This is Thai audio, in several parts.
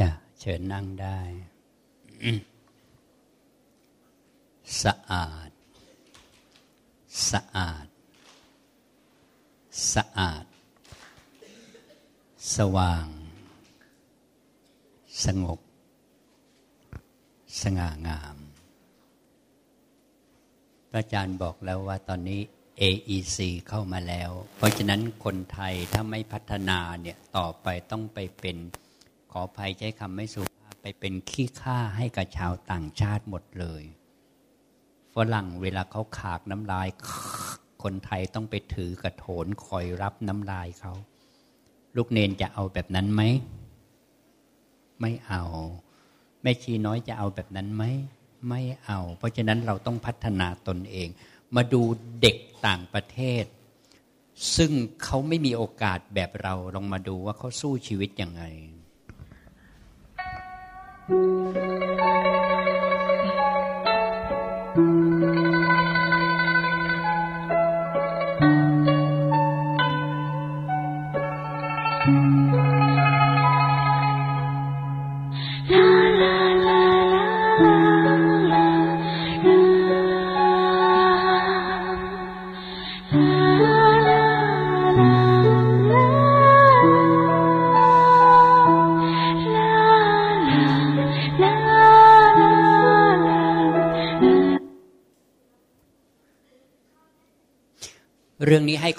จะเชิญนั่งได้ สะอาด สะอาด สะอาด สว่าง สงบ สง่างามพระอาจารย์บอกแล้วว่าตอนนี้ AEC เข้ามาแล้ว เพราะฉะนั้นคนไทยถ้าไม่พัฒนาเนี่ยต่อไปต้องไปเป็น ขอภัยใช้คำไม่สุภาพไปเป็นขี้ข้าให้กับชาวต่างชาติหมดเลย ฝรั่งเวลาเขาขากน้ำลาย คนไทยต้องไปถือกระโถนคอยรับน้ำลายเขา ลูกเนนจะเอาแบบนั้นไหม ไม่เอา แม่ชีน้อยจะเอาแบบนั้นไหม ไม่เอา เพราะฉะนั้นเราต้องพัฒนาตนเอง มาดูเด็กต่างประเทศซึ่งเขาไม่มีโอกาสแบบเราลองมาดูว่าเขาสู้ชีวิตยังไง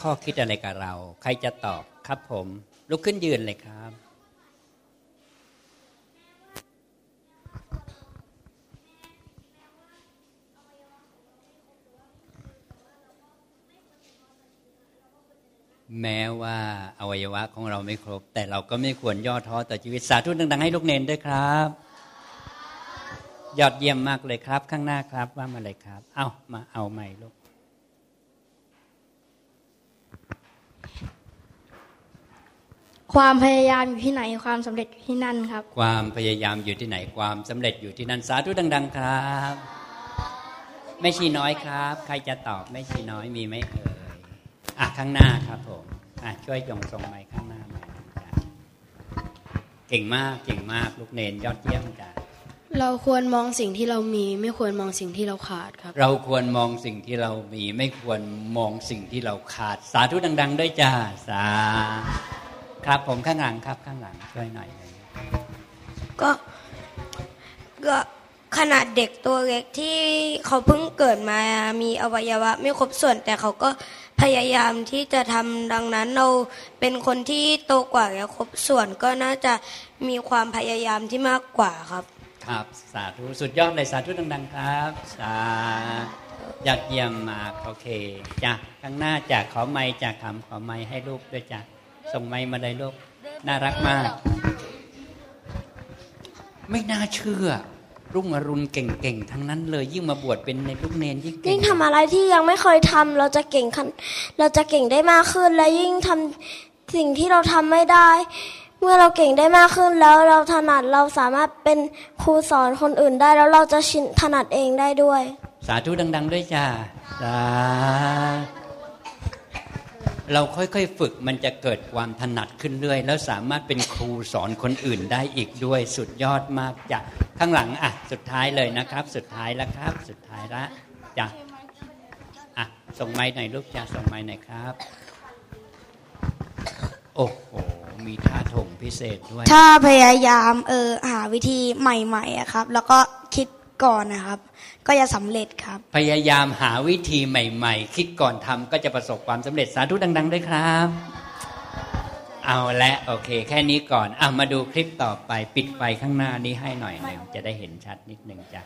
ข้อคิดอะไรกับเรา ใครจะตอบครับผม ลุกขึ้นยืนเลยครับ แม้ว่าอวัยวะของเราไม่ครบ แต่เราก็ไม่ควรย่อท้อต่อชีวิตสาธุดังๆให้ลูกเนนด้วยครับ ยอดเยี่ยมมากเลยครับ ข้างหน้าครับว่ามาเลยครับ เอามาเอาใหม่ลูก ความพยายามอยู่ที่ไหนความสำเร็จอยู่ที่นั่นครับ ความพยายามอยู่ที่ไหนความสำเร็จอยู่ที่นั่นสาธุดัง ๆ ครับไม่ชีน้อยครับ ใครจะตอบไม่ชีน้อยมีไหมเอ่ยอะข้างหน้าครับผมอะช่วยยงทรงไม้ข้างหน้าหน่อยเก่งมากเก่งมากลูกเนนยอดเยี่ยมจ้ะเราควรมองสิ่งที่เรามี ไม่ควรมองสิ่งที่เราขาดครับ เราควรมองสิ่งที่เรามี ไม่ควรมองสิ่งที่เราขาด สาธุดัง ๆ ด้วยจ้าสา ครับผมข้างหลังครับข้างหลังช่วยหน่อยก็ก็ขนาดเด็กตัวเล็กที่เขาเพิ่งเกิดมามีอวัยวะ ไม่ครบส่วนแต่เขาก็พยายามที่จะทำดังนั้นเราเป็นคนที่โตกว่าแล้วครบส่วนก็น่าจะมีความพยายามที่มากกว่าครับ ครับสาธุสุดยอดเลยสาธุดังๆครับสาอยากเยี่ยมมากโอเคจ้ะข้างหน้าจากขอไม้จากคำขอไม้ให้ลูกด้วยจ้ะ ส่งไม้มาเลยลูก น่ารักมาก ไม่น่าเชื่อ รุ่งอรุณเก่งๆ ทั้งนั้นเลยยิ่งมาบวชเป็นในลูกเนนยิ่งเก่งยิ่งทำอะไรที่ยังไม่เคยทำเราจะเก่งขันเราจะเก่งได้มากขึ้น และยิ่งทำสิ่งที่เราทำไม่ได้ เมื่อเราเก่งได้มากขึ้นแล้วเราถนัดเราสามารถเป็นครูสอนคนอื่นได้แล้วเราจะชินถนัดเองได้ด้วย สาธุดัง ๆ ด้วยจ้าสา เราค่อยๆ ฝึกมันจะเกิดความถนัดขึ้นเรื่อยแล้วสามารถเป็นครูสอนคนอื่นได้อีกด้วยสุดยอดมากจ้ะข้างหลังอะสุดท้ายเลยนะครับ สุดท้ายแล้วครับ สุดท้ายละจ้ะอะส่งไม้หน่อยลูกจ้ะส่งไม้หน่อยครับ โอ้โหมีท่าทงพิเศษด้วย ถ้าพยายามเออหาวิธีใหม่ๆอะครับ แล้วก็ ก่อนนะครับ ก็จะสำเร็จครับ พยายามหาวิธีใหม่ ๆ คิดก่อนทำก็จะประสบความสำเร็จสาธุดัง ๆ ด้วยครับ เอาละโอเค แค่นี้ก่อนอะมาดูคลิปต่อไปปิดไฟข้างหน้านี้ให้หน่อยหนึ่งจะได้เห็นชัดนิดนึงจ้ะ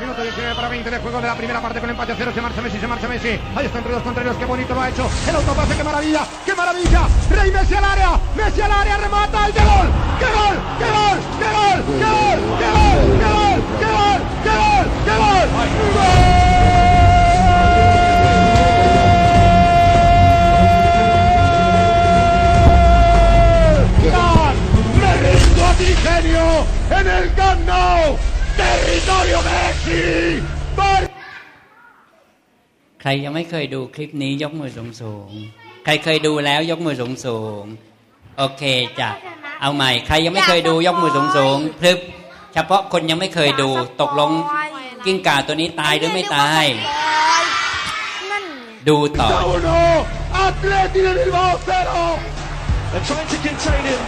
Minuto 19 para 20 de juego de la primera parte con empate a cero. Se marcha Messi, se marcha Messi. Ahí están entre los contrarios. Qué bonito lo ha hecho. El autopase, qué maravilla. Qué maravilla. Rey Messi al área. Messi al área. Remata. ¡Y qué gol! ¡Qué gol! ¡Qué gol! ¡Qué gol! ¡Qué gol! ¡Qué gol! ¡Qué gol! ¡Qué gol! ¡Qué gol! ¡Qué gol! ¡Gol! ¡Me rindo a ti, genio! ¡En el Camp Nou! Territorio Messi ใครยังไม่เคยดูคลิปนี้ยกมือสูงสูง ใครเคยดูแล้วยกมือสูงสูง โอเคจ้ะ เอาใหม่ ใครยังไม่เคยดูยกมือสูงสูงๆพลึบเฉพาะคนยังไม่เคยดู ตกลงกิ้งก่าตัวนี้ตายหรือไม่ตายนั่นดูต่อ 1, Atleti del Bilbao 0. They're trying to contain him,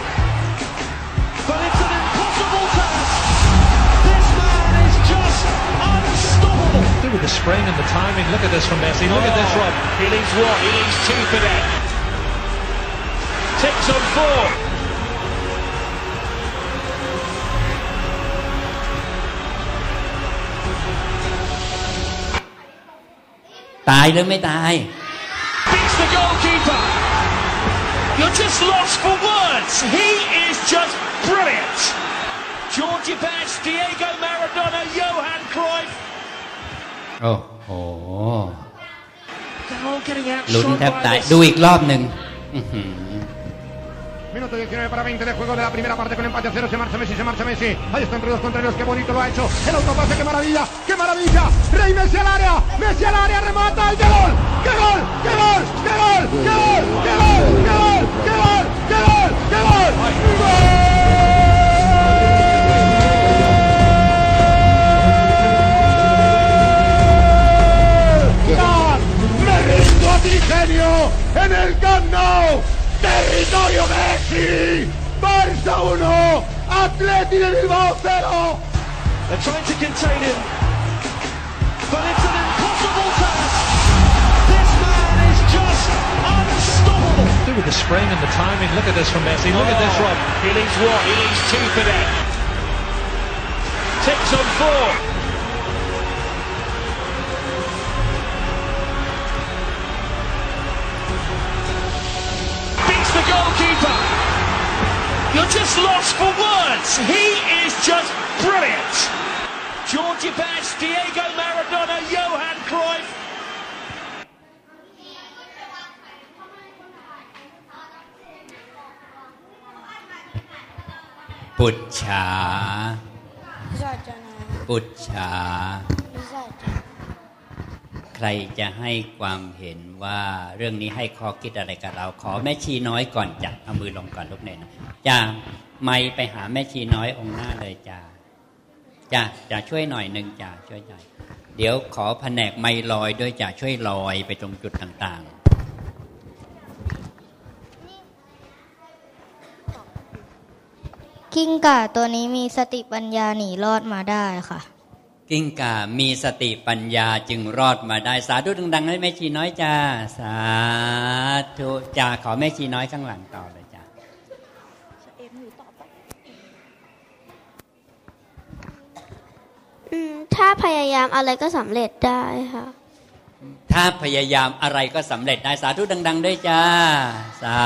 but it's an the spring and the timing. Look at this from Messi. Look oh, at this, oh, Rob. He leaves one. He leaves two for that. Six on four. Die or not die? Beats the goalkeeper. You're just lost for words. He is just brilliant. George Best, Diego Maradona, Johan Cruyff. โอ้โห They're all getting ลุ้น outshined แทบ by ตาย this. ดูอีกรอบหนึ่งอื้อหือ Minuto 19 para 20 de juego de la primera parte con empate a cero. Se marcha Messi, se marcha Messi. Ahí están entre los contrarios. Qué bonito lo ha hecho. El autopase, qué maravilla. Qué maravilla. Rey Messi al área. Messi al área. Remata. ¡Y qué gol! ¡Qué gol! ¡Qué gol! ¡Qué gol! ¡Qué gol! ¡Qué gol! ¡Qué gol! ¡Qué gol! ¡Qué gol! ¡Qué gol! ¡Gol! Genio! ¡En el Camp Nou! ¡Territorio Messi! ¡Barça 1! ¡Atleti de Bilbao 0! They're trying to contain him, but it's an impossible task. This man is just unstoppable. Do with the spring and the timing. Look at this from Messi. Look at this, Rob. He leaves one, he leaves two for that. Ticks on four. Goalkeeper. You're just lost for words. He is just brilliant. Georgie Best, Diego Maradona, Johan Cruyff. ปุจ ใครจะให้ความเห็นว่าเรื่องนี้ให้ข้อคิดอะไรกับเรา ขอแม่ชีน้อยก่อนจ้ะเอามือลงก่อนลูกเนนะจ้าไม่ไปหาแม่ชีน้อยองค์หน้าเลยจ้าจ้าจะช่วยหน่อยหนึ่งจ้าช่วยหน่อยเดี๋ยวขอแผนกไม่ลอยด้วยจ้าช่วยลอยไปตรงจุดต่างๆกิ้งก่าตัวนี้มีสติปัญญาหนีรอดมาได้ค่ะ กิ้งก่ามีสติปัญญาจึงรอดมาได้สาธุดังๆให้แม่ชีน้อยจ้าสาธุจ้าขอแม่ชีน้อยข้างหลังต่อเลยจ้าอืมถ้าพยายามอะไรก็สำเร็จได้ค่ะ ถ้าพยายามอะไรก็สำเร็จได้สาธุดัง ๆ ด้วยจ้า สา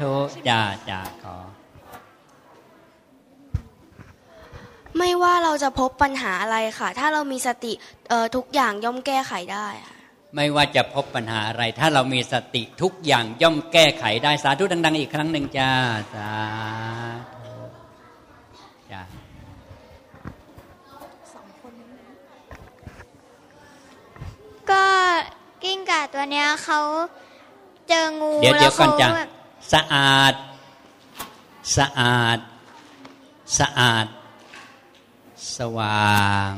ธุจ้าจ้าขอ ไม่ว่าเราจะพบปัญหาอะไรค่ะ ถ้าเรามีสติเอ่อทุกอย่างย่อมแก้ไขได้ค่ะไม่ว่าจะพบปัญหาอะไร ถ้าเรามีสติทุกอย่างย่อมแก้ไขได้สาธุดัง ๆ อีกครั้งหนึ่งจ้าสาธุจ้าก็กิ้งก่าตัวเนี้ยเขาเจองูเดี๋ยวแล้เดี๋ยววก่อนจ้าเขาแบบสะอาด สะอาด สะอาด สว่าง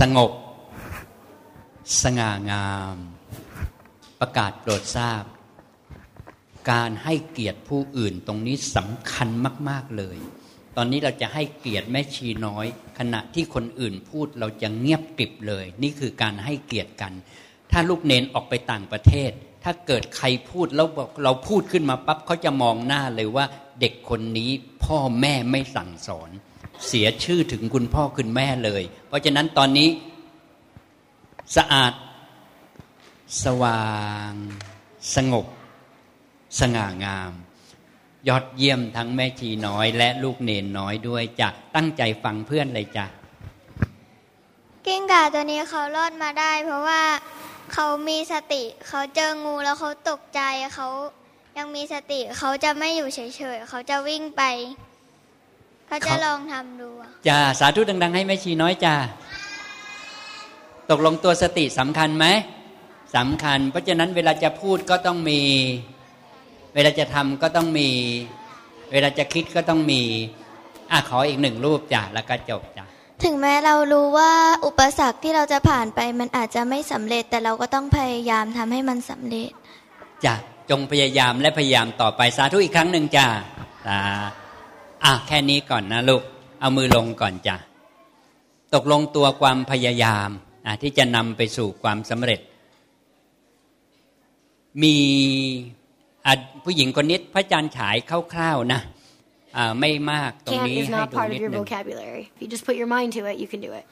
สงบ สง่างาม ประกาศโปรดทราบ การให้เกียรติผู้อื่นตรงนี้สำคัญมาก ๆ เลย ตอนนี้เราจะให้เกียรติแม่ชีน้อย ขณะที่คนอื่นพูดเราจะเงียบกริบเลย นี่คือการให้เกียรติกัน ถ้าลูกเนนออกไปต่างประเทศ ถ้าเกิดใครพูดแล้วบอกเราพูดขึ้นมาปั๊บเขาจะมองหน้าเลยว่าเด็กคนนี้พ่อแม่ไม่สั่งสอน เสียชื่อถึงคุณพ่อคุณแม่เลย เพราะฉะนั้นตอนนี้สะอาด สว่าง สงบ สง่างาม ยอดเยี่ยมทั้งแม่ชีน้อย และลูกเนนน้อยด้วยจะตั้งใจฟังเพื่อนเลยจ้ะกิ้งก่าตัวนี้เขารอดมาได้ เพราะว่าเขามีสติ เขาเจองูแล้วเขาตกใจเขายังมีสติ เขาจะไม่อยู่เฉยๆ เขาจะวิ่งไป เขาจะเขาลองทำดูอะจ้าสาธุดัง ๆ ให้แม่ชีน้อยจ้าตกลงตัวสติสำคัญไหมสำคัญ เพราะฉะนั้นเวลาจะพูดก็ต้องมี เวเวลาจะทำก็ต้องมี เวลาจะคิดก็ต้องมีอะขออีกหนึ่งรูปจ้ะแล้วก็จบจ้ะถึงแม้เรารู้ว่าอุปสรรคที่เราจะผ่านไปมันอาจจะไม่สำเร็จ แต่เราก็ต้องพยายามทำให้มันสำเร็จจ้ะจงพยายามและพยายามต่อไปสาธุอีกครั้งหนึ่งจ้ะสา อะแค่นี้ก่อนนะลูก เอามือลงก่อนจ้ะ ตกลงตัวความพยายามที่จะนำไปสู่ความสำเร็จ มีผู้หญิงคนนี้พระอาจารย์ฉายคร่าวๆนะไม่มากตรงนี้ให้ดูนิดนึง If you just put your mind to it, you can do it.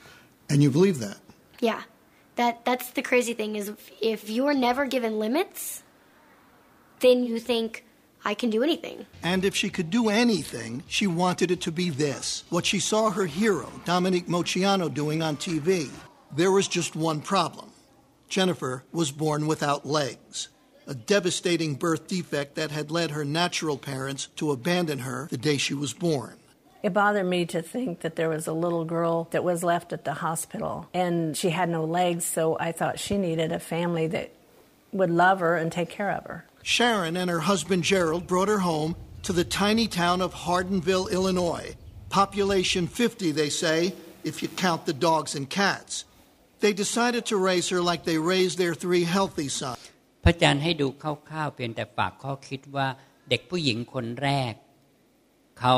And you believe that? Yeah. That that's the crazy thing is if you're never given limits, then you think I can do anything. And if she could do anything, she wanted it to be this what she saw her hero, Dominic Mociano, doing on TV. There was just one problem Jennifer was born without legs a devastating birth defect that had led her natural parents to abandon her the day she was born. It bothered me to think that there was a little girl that was left at the hospital and she had no legs, so I thought she needed a family that would love her and take care of her. Sharon and her husband Gerald brought her home to the tiny town of Hardinville, Illinois. Population 50, they say, if you count the dogs and cats. They decided to raise her like they raised their three healthy sons. พระอาจารย์ให้ดูคร่าวๆเพียงแต่ฝากข้อคิดว่าเด็กผู้หญิงคนแรก เขา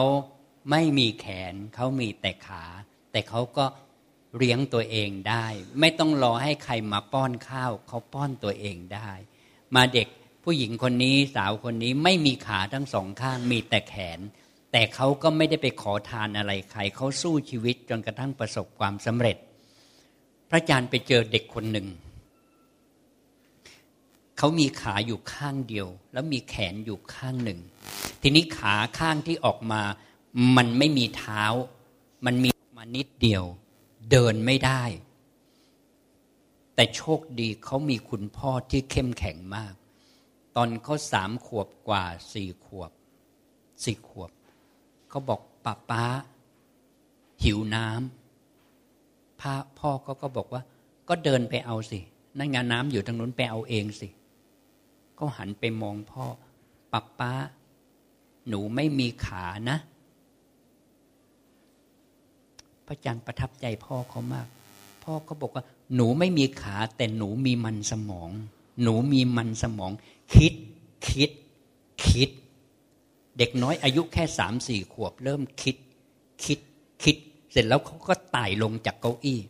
ไม่มีแขน เขามีแต่ขา แต่เขาก็เลี้ยงตัวเองได้ ไม่ต้องรอให้ใครมาป้อนข้าว เขาป้อนตัวเองได้ มาเด็ก ผู้หญิงคนนี้สาวคนนี้ไม่มีขาทั้งสองข้างมีแต่แขน แต่เขาก็ไม่ได้ไปขอทานอะไรใครเขาสู้ชีวิตจนกระทั่งประสบความสำเร็จ พระอาจารย์ไปเจอเด็กคนหนึ่งเขามีขาอยู่ข้างเดียว แล้วมีแขนอยู่ข้างหนึ่ง ทีนี้ขาข้างที่ออกมามันไม่มีเท้า มันมีมานิดเดียว เดินไม่ได้ แต่โชคดีเขามีคุณพ่อที่เข้มแข็งมาก ตอนเขาสามขวบกว่าสี่ขวบสี่ขวบ เขาบอกป้าป้า หิวน้ำพ่อพ่อก็ก็บอกว่า ก็เดินไปเอาสินั่นงานน้ำอยู่ทางนู้นไปเอาเองสิก็หันไปมองพ่อปับป้า หนูไม่มีขานะ พระจันทร์ประทับใจพ่อเขามาก พ่อเขาบอกว่า หนูไม่มีขาแต่หนูมีมันสมอง หนูมีมันสมอง คิดคิดคิด เด็กน้อยอายุแค่สามสี่ขวบ เริ่มคิด คิดคิด เสร็จแล้วเขาก็ไต่ลงจากเก้าอี้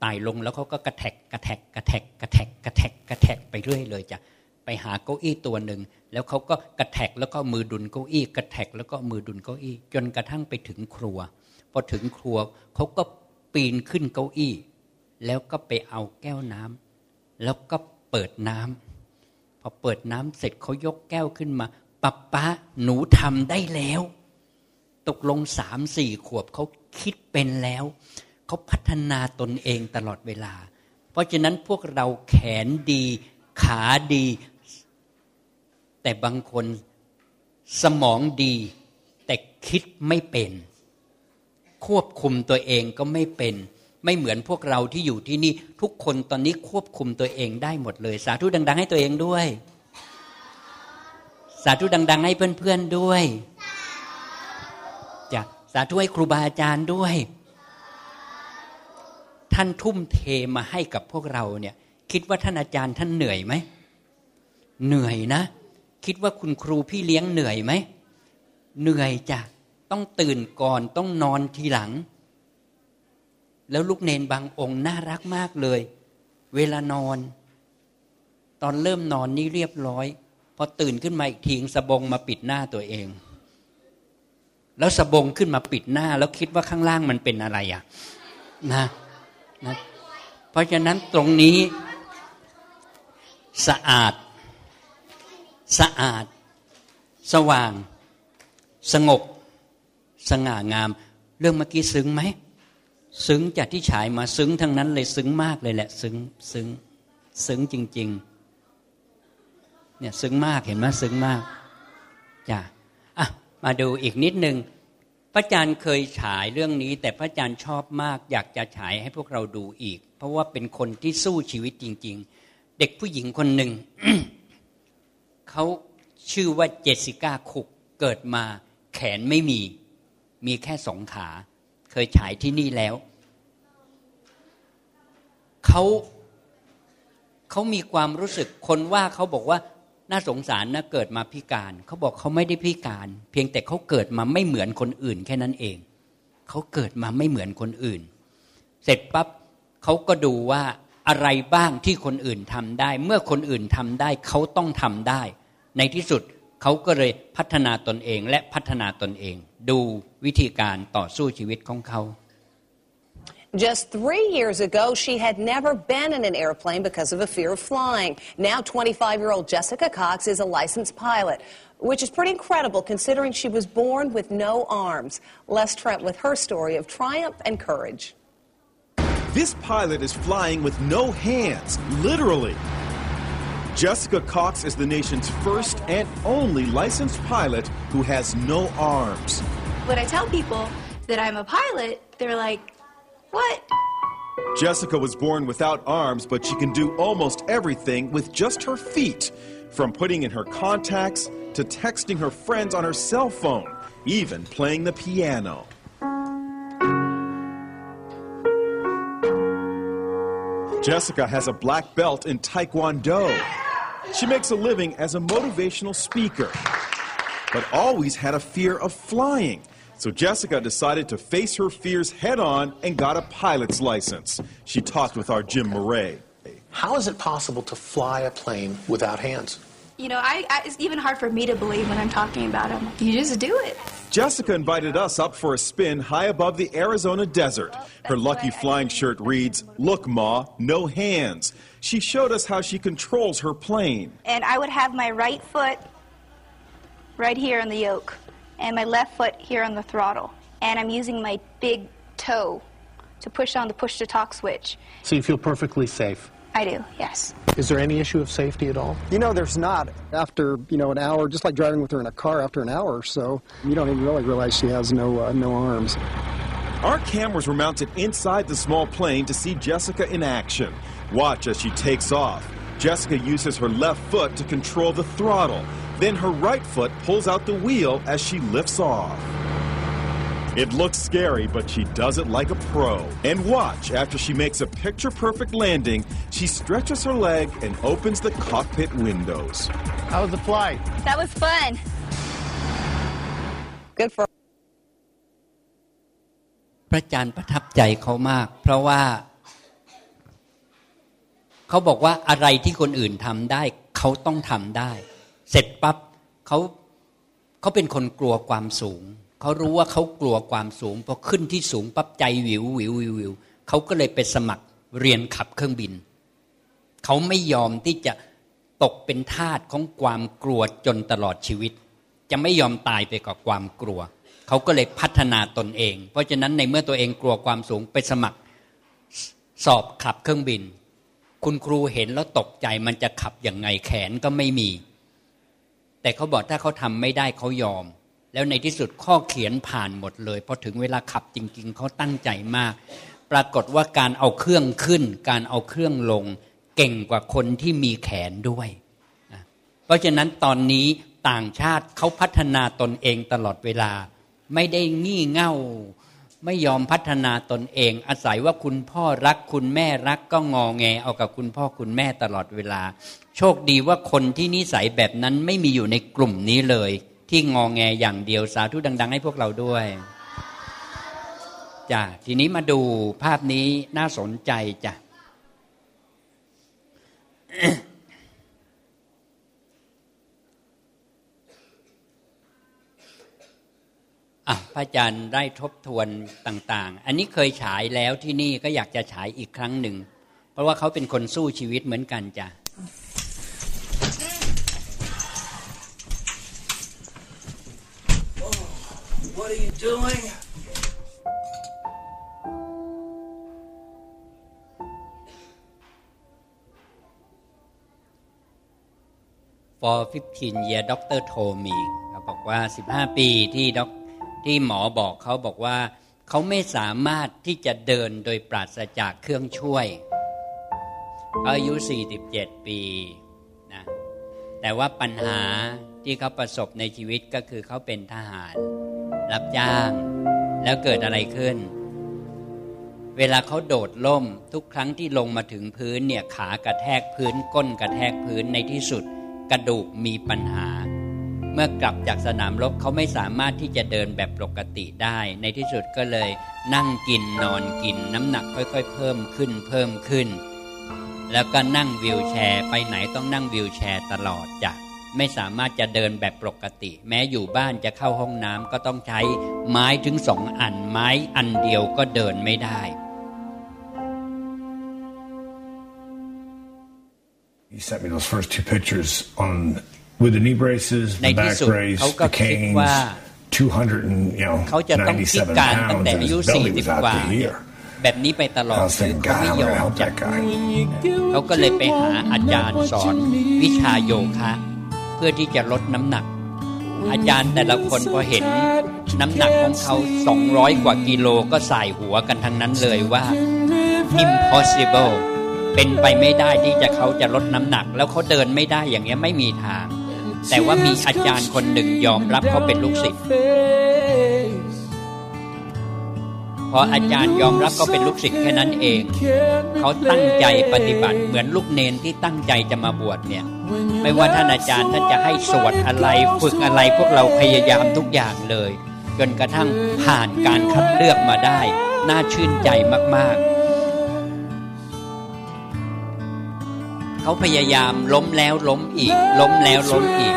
ไต่ลงแล้วเขาก็กระแทกกระแทกกระแทกกระแทกกระแทกกระแทกไปเรื่อยเลยจ้ะไปหาเก้าอี้ตัวหนึ่งแล้วเขาก็กระแทกแล้วก็มือดุนเก้าอี้ กระแทกแล้วก็มือดุนเก้าอี้ จนกระทั่งไปถึงครัวพอถึงครัวเขาก็ปีนขึ้นเก้าอี้ แล้วก็ไปเอาแก้วน้ำแล้วก็เปิดน้ำ พอเปิดน้ำเสร็จเขายกแก้วขึ้นมาปับป้าหนูทำได้แล้ว ตกลงสามสี่ขวบเขาคิดเป็นแล้วเขาพัฒนาตนเองตลอดเวลา เพราะฉะนั้นพวกเราแขนดี ขาดี แต่บางคนสมองดี แต่คิดไม่เป็น ควบคุมตัวเองก็ไม่เป็น ไม่เหมือนพวกเราที่อยู่ที่นี่ทุกคนตอนนี้ควบคุมตัวเองได้หมดเลย สาธุดัง ๆ ให้ตัวเองด้วย สาธุดัง ๆ ให้เพื่อนๆด้วยจะสาธุให้ครูบาอาจารย์ด้วย ท่านทุ่มเทมาให้กับพวกเราเนี่ย คิดว่าท่านอาจารย์ท่านเหนื่อยไหมเหนื่อยนะ คิดว่าคุณครูพี่เลี้ยงเหนื่อยไหมเหนื่อยจ้ะต้องตื่นก่อนต้องนอนทีหลัง แล้วลูกเนนบางองค์น่ารักมากเลย เวลานอน ตอนเริ่มนอนนี่เรียบร้อย พอตื่นขึ้นมาอีกทีสบงมาปิดหน้าตัวเอง แล้วสบงขึ้นมาปิดหน้า แล้วคิดว่าข้างล่างมันเป็นอะไรอะนะนะเพราะฉะนั้นตรงนี้สะอาด สะอาด สว่าง สงบ สง่างาม เรื่องเมื่อกี้ซึ้งไหม ซึ้งจากที่ฉายมาซึ้งทั้งนั้นเลยซึ้งมากเลยแหละ ซึ้งซึ้งซึ้งจริง ๆ เนี่ยซึ้งมากเห็นไหมซึ้งมากจ้ะอะมาดูอีกนิดนึงพระอาจารย์เคยฉายเรื่องนี้ แต่พระอาจารย์ชอบมาก อยากจะฉายให้พวกเราดูอีก เพราะว่าเป็นคนที่สู้ชีวิตจริง ๆ เด็กผู้หญิงคนหนึ่งเขาชื่อว่าเจสสิก้าคุกเกิดมาแขนไม่มี มีแค่สองขา เคยฉายที่นี่แล้วเขาเขามีความรู้สึกคนว่าเขาบอกว่าน่าสงสารนะเกิดมาพิการเขาบอกเขาไม่ได้พิการ เพียงแต่เขาเกิดมาไม่เหมือนคนอื่น แค่นั้นเองเขาเกิดมาไม่เหมือนคนอื่น เสร็จปั๊บเขาก็ดูว่าอะไรบ้างที่คนอื่นทำได้ เมื่อคนอื่นทำได้เขาต้องทำได้ ในที่สุด เขาก็เลยพัฒนาตนเองและพัฒนาตนเอง ดูวิธีการต่อสู้ชีวิตของเขา Just three years ago, she had never been in an airplane because of a fear of flying. Now, 25 year old Jessica Cox is a licensed pilot, which is pretty incredible considering she was born with no arms. Les Trent with her story of triumph and courage. This pilot is flying with no hands, literally. Jessica Cox is the nation's first and only licensed pilot who has no arms. When I tell people that I'm a pilot, they're like, what? Jessica was born without arms, but she can do almost everything with just her feet, from putting in her contacts to texting her friends on her cell phone, even playing the piano. Jessica has a black belt in Taekwondo. She makes a living as a motivational speaker, but always had a fear of flying. So Jessica decided to face her fears head on and got a pilot's license. She talked with our Jim Murray. How is it possible to fly a plane without hands? You know, I, I, it's even hard for me to believe when I'm talking about them. You just do it. Jessica invited us up for a spin high above the Arizona desert. Her lucky flying shirt reads, Look, Ma, no hands. She showed us how she controls her plane. And I would have my right foot right here on the yoke, and my left foot here on the throttle. And I'm using my big toe to push on the push to talk switch. So you feel perfectly safe? I do, yes. Is there any issue of safety at all? You know, there's not. After, you know, an hour, just like driving with her in a car after an hour or so, you don't even really realize she has no, uh, no arms. Our cameras were mounted inside the small plane to see Jessica in action. Watch as she takes off. Jessica uses her left foot to control the throttle. Then her right foot pulls out the wheel as she lifts off. It looks scary, but she does it like a pro. And watch, after she makes a picture perfect landing, she stretches her leg and opens the cockpit windows. How was the flight? That was fun. Good for พระอาจารย์ประทับใจเขามาก เพราะว่า เขาบอกว่าอะไรที่คนอื่นทำได้ เขาต้องทำได้ เสร็จปั๊บเขาเขาเป็นคนกลัวความสูง เขารู้ว่าเขากลัวความสูงพอขึ้นที่สูงปั๊บใจวิววิววิววิวเขาก็เลยไปสมัครเรียนขับเครื่องบิน เขาไม่ยอมที่จะตกเป็นทาสของความกลัวจนตลอดชีวิต จะไม่ยอมตายไปกับความกลัว เขาก็เลยพัฒนาตนเอง เพราะฉะนั้นในเมื่อตัวเองกลัวความสูงไปสมัครสอบขับเครื่องบิน คุณครูเห็นแล้วตกใจมันจะขับอยังไงแขนก็ไม่มี แต่เขาบอกถ้าเขาทำไม่ได้เขายอม แล้วในที่สุดข้อเขียนผ่านหมดเลยพอถึงเวลาขับจริง ๆเขาตั้งใจมาก ปรากฏว่าการเอาเครื่องขึ้น การเอาเครื่องลง เก่งกว่าคนที่มีแขนด้วย เพราะฉะนั้นตอนนี้ต่างชาติเขาพัฒนาตนเองตลอดเวลา ไม่ได้งี่เง่า ไม่ยอมพัฒนาตนเอง อาศัยว่าคุณพ่อรักคุณแม่รักก็งอแงเอากับคุณพ่อคุณแม่ตลอดเวลา โชคดีว่าคนที่นิสัยแบบนั้นไม่มีอยู่ในกลุ่มนี้เลย ที่งอแงอย่างเดียวสาธุดัง ๆ ให้พวกเราด้วยจ้ะทีนี้มาดูภาพนี้น่าสนใจจ้ะอะพระอาจารย์ได้ทบทวนต่าง ๆ อันนี้เคยฉายแล้วที่นี่ก็อยากจะฉายอีกครั้งหนึ่ง เพราะว่าเขาเป็นคนสู้ชีวิตเหมือนกันจ้ะ What are you doing? for 15 year doctor told me บอกว่า 15 ปีที่ด็อกที่หมอบอกเขาบอกว่า เขาไม่สามารถที่จะเดินโดยปราศจากเครื่องช่วย อายุ 47 ปีนะแต่ว่าปัญหาที่เขาประสบในชีวิตก็คือเขาเป็นทหาร รับจ้าง แล้วเกิดอะไรขึ้น เวลาเขาโดดล่ม ทุกครั้งที่ลงมาถึงพื้นเนี่ยขากระแทกพื้นก้นกระแทกพื้นในที่สุด กระดูกมีปัญหา เมื่อกลับจากสนามรบเขาไม่สามารถที่จะเดินแบบปกติได้ ในที่สุดก็เลย นั่งกินนอนกินน้ำหนักค่อย ๆ เพิ่มขึ้นเพิ่มขึ้น แล้วก็นั่งวิวแชร์ ไปไหนต้องนั่งวิวแชร์ตลอดจ้ะ ไม่สามารถจะเดินแบบปกติ แม้อยู่บ้านจะเข้าห้องน้ำก็ต้องใช้ไม้ถึงสองอัน ไม้อันเดียวก็เดินไม่ได้ He sent me those first two pictures on with the knee braces, ใน the ที่ back สุด brace, เขาก็ the คิด canes, ว่า200 and you know เขาจะต้องพิ97การตั้ง pounds, แต่ and อายุ his belly 40 was กว่า out to เนี่ย here. แบบนี้ไปตลอ I ด was คือ thinking, เขา God, ไม่ I'm ยอ gonna ม help จั that guy. เขาก็เลยไปหาอาจารย์สอนวิชาโยคะเพื่อที่จะลดน้ำหนัก อาจารย์แต่ละคนพอเห็นน้ำหนักของเขา 200 กว่ากิโลก็ใส่หัวกันทั้งนั้นเลยว่า impossible เป็นไปไม่ได้ที่จะเขาจะลดน้ำหนัก แล้วเขาเดินไม่ได้อย่างเงี้ยไม่มีทาง แต่ว่ามีอาจารย์คนหนึ่งยอมรับเขาเป็นลูกศิษย์ พออาจารย์ยอมรับเขาเป็นลูกศิษย์แค่นั้นเอง เขาตั้งใจปฏิบัติเหมือนลูกเนนที่ตั้งใจจะมาบวชเนี่ย ไม่ว่าท่านอาจารย์ท่านจะให้สวดอะไรฝึกอะไรพวกเราพยายามทุกอย่างเลย จนกระทั่งผ่านการคัดเลือกมาได้ น่าชื่นใจมากๆ เขาพยายามล้มแล้วล้มอีก ล้มแล้วล้มอีก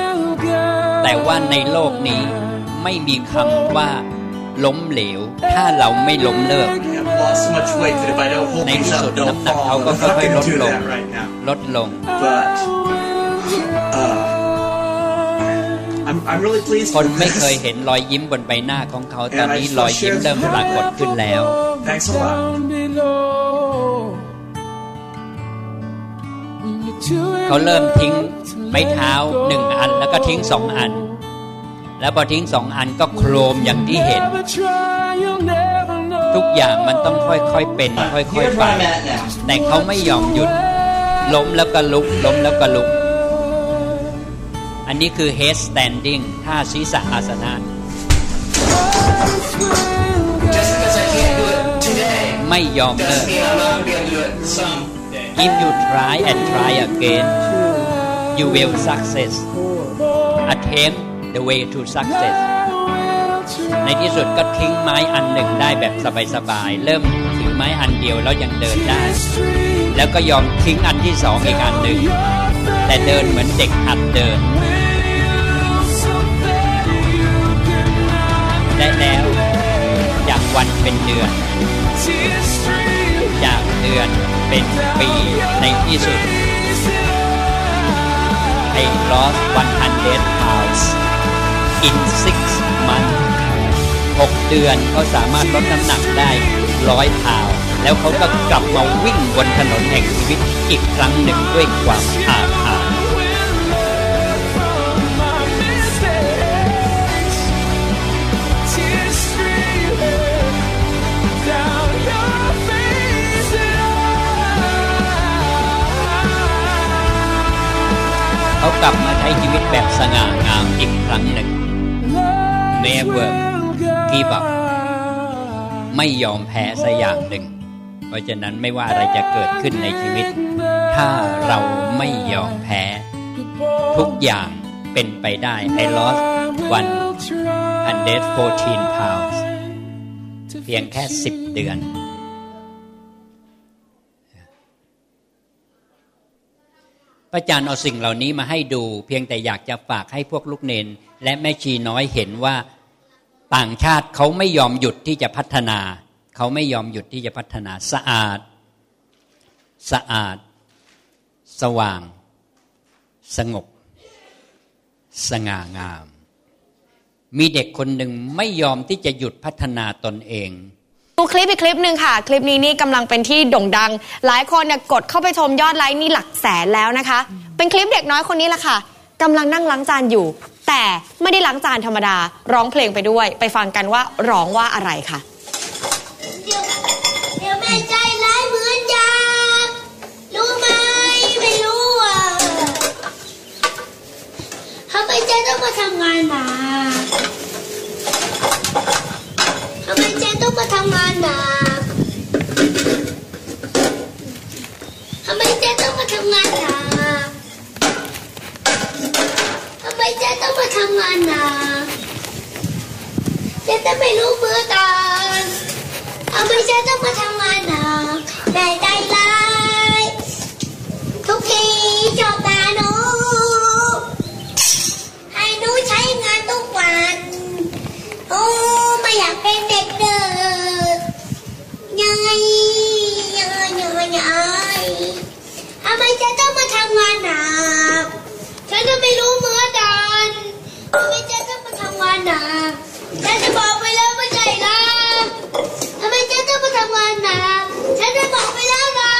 แต่ว่าในโลกนี้ไม่มีคำว่า ล้มเหลว ถ้าเราไม่ล้มเลิก lost so much weight that if I don't hold ใน things ที่สุด up, don't น้ำหนัก fall. เขาก็ I'm ค่ not อย going ๆล to ด do ลง that right now. ลดลง But uh, I'm, I'm really pleased คน with ไม่เคย this. เห็นรอยยิ้มบนใบหน้าของเขาตอนนี้รอยยิ้มเริ่มปรากฏขึ้นแล้ว Thanks a lot. เขาเริ่มทิ้งไม้เท้าหนึ่งอันแล้วก็ทิ้งสองอัน แล้วพอทิ้งสองอันก็โครมอย่างที่เห็น ทุกอย่างมันต้องค่อยๆเป็น ค่อยๆไปแต่เขาไม่ยอมหยุด ล้มแล้วก็ลุก ล้มแล้วก็ลุก อันนี้คือ head standing ท่าศีรษะอาสนะ Just because I can't do it today ไม่ยอมเลิ doesn't ก mean I'm not going to be able to do it someday. if you try and try again you will success attempt the way to success ในที่สุดก็ทิ้งไม้อันหนึ่งได้แบบสบายๆ เริ่มถือไม้อันเดียวแล้วยังเดินได้ แล้วก็ยอมทิ้งอันที่สองอีกอันหนึ่ง แต่เดินเหมือนเด็กหัดเดิน และแล้วจากวันเป็นเดือน จากเดือนเป็นปีในที่สุด I lost 100 pounds in six months หกเดือนเขาสามารถลดน้ำหนักได้ร้อยพาวแล้วเขาก็กลับมาวิ่งบนถนนแห่งชีวิตอีกครั้งหนึ่งด้วยความอาถรรพ์เขากลับมาใช้ชีวิตแบบสง่างามอีกครั้งหนึ่ง Never give up ไม่ยอมแพ้สักอย่างหนึ่ง เพราะฉะนั้นไม่ว่าอะไรจะเกิดขึ้นในชีวิต ถ้าเราไม่ยอมแพ้ ทุกอย่างเป็นไปได้ I lost 114 pounds เพียงแค่ 10 เดือน ระอาจารย์เอาสิ่งเหล่านี้มาให้ดู เพียงแต่อยากจะฝากให้พวกลูกเนน และแม่ชีน้อยเห็นว่าต่างชาติเขาไม่ยอมหยุดที่จะพัฒนา เขาไม่ยอมหยุดที่จะพัฒนาสะอาด สะอาด สว่าง สงบ สง่างาม มีเด็กคนหนึ่งไม่ยอมที่จะหยุดพัฒนาตนเอง ดูคลิปอีกคลิปหนึ่งค่ะ คลิปนี้นี่กำลังเป็นที่โด่งดัง หลายคนเนี่ยกดเข้าไปชมยอดไลค์นี่หลักแสนแล้วนะคะ เป็นคลิปเด็กน้อยคนนี้แหละค่ะกำลังนั่งล้างจานอยู่ แต่ไม่ได้ล้างจานธรรมดา ร้องเพลงไปด้วย ไปฟังกันว่าร้องว่าอะไรค่ะเดี๋ยวแม่ใจร้ายเหมือนยากรู้ไหมไม่รู้อะทำไมเจ๊ต้องมาทำงานหนักทำไมเจ๊ ต้องมาทำงานหนักทำไมเจ๊ต้องมาทำงานหนักทำไมเจ๊ต้องมาทำงานหนักเจ๊จะไม่รู้มือตอนทำไมเจ๊ต้องมาทำงานหนักแม่ใจร้ายทุกทีชอบตาหนูให้หนูใช้งานทุกวันโอ้ไม่อยากเป็นเด็ก ทำไมจะต้องมาทำงานหนักฉันก็ไม่รู้เหมือนกันทำไมจะต้องมาทำงานหนักฉันจะบอกไปแล้วไม่ใช่ละทำไมจะต้องมาทำงานหนักฉันจะบอกไปแล้วนะ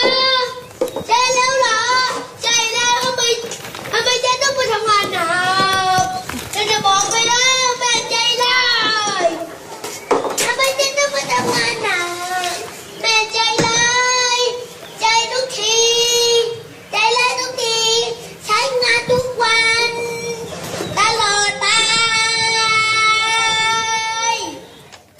ใช่แล้วเหรอใช่แล้วทำไมทำไมจะต้องมาทำงานหนัก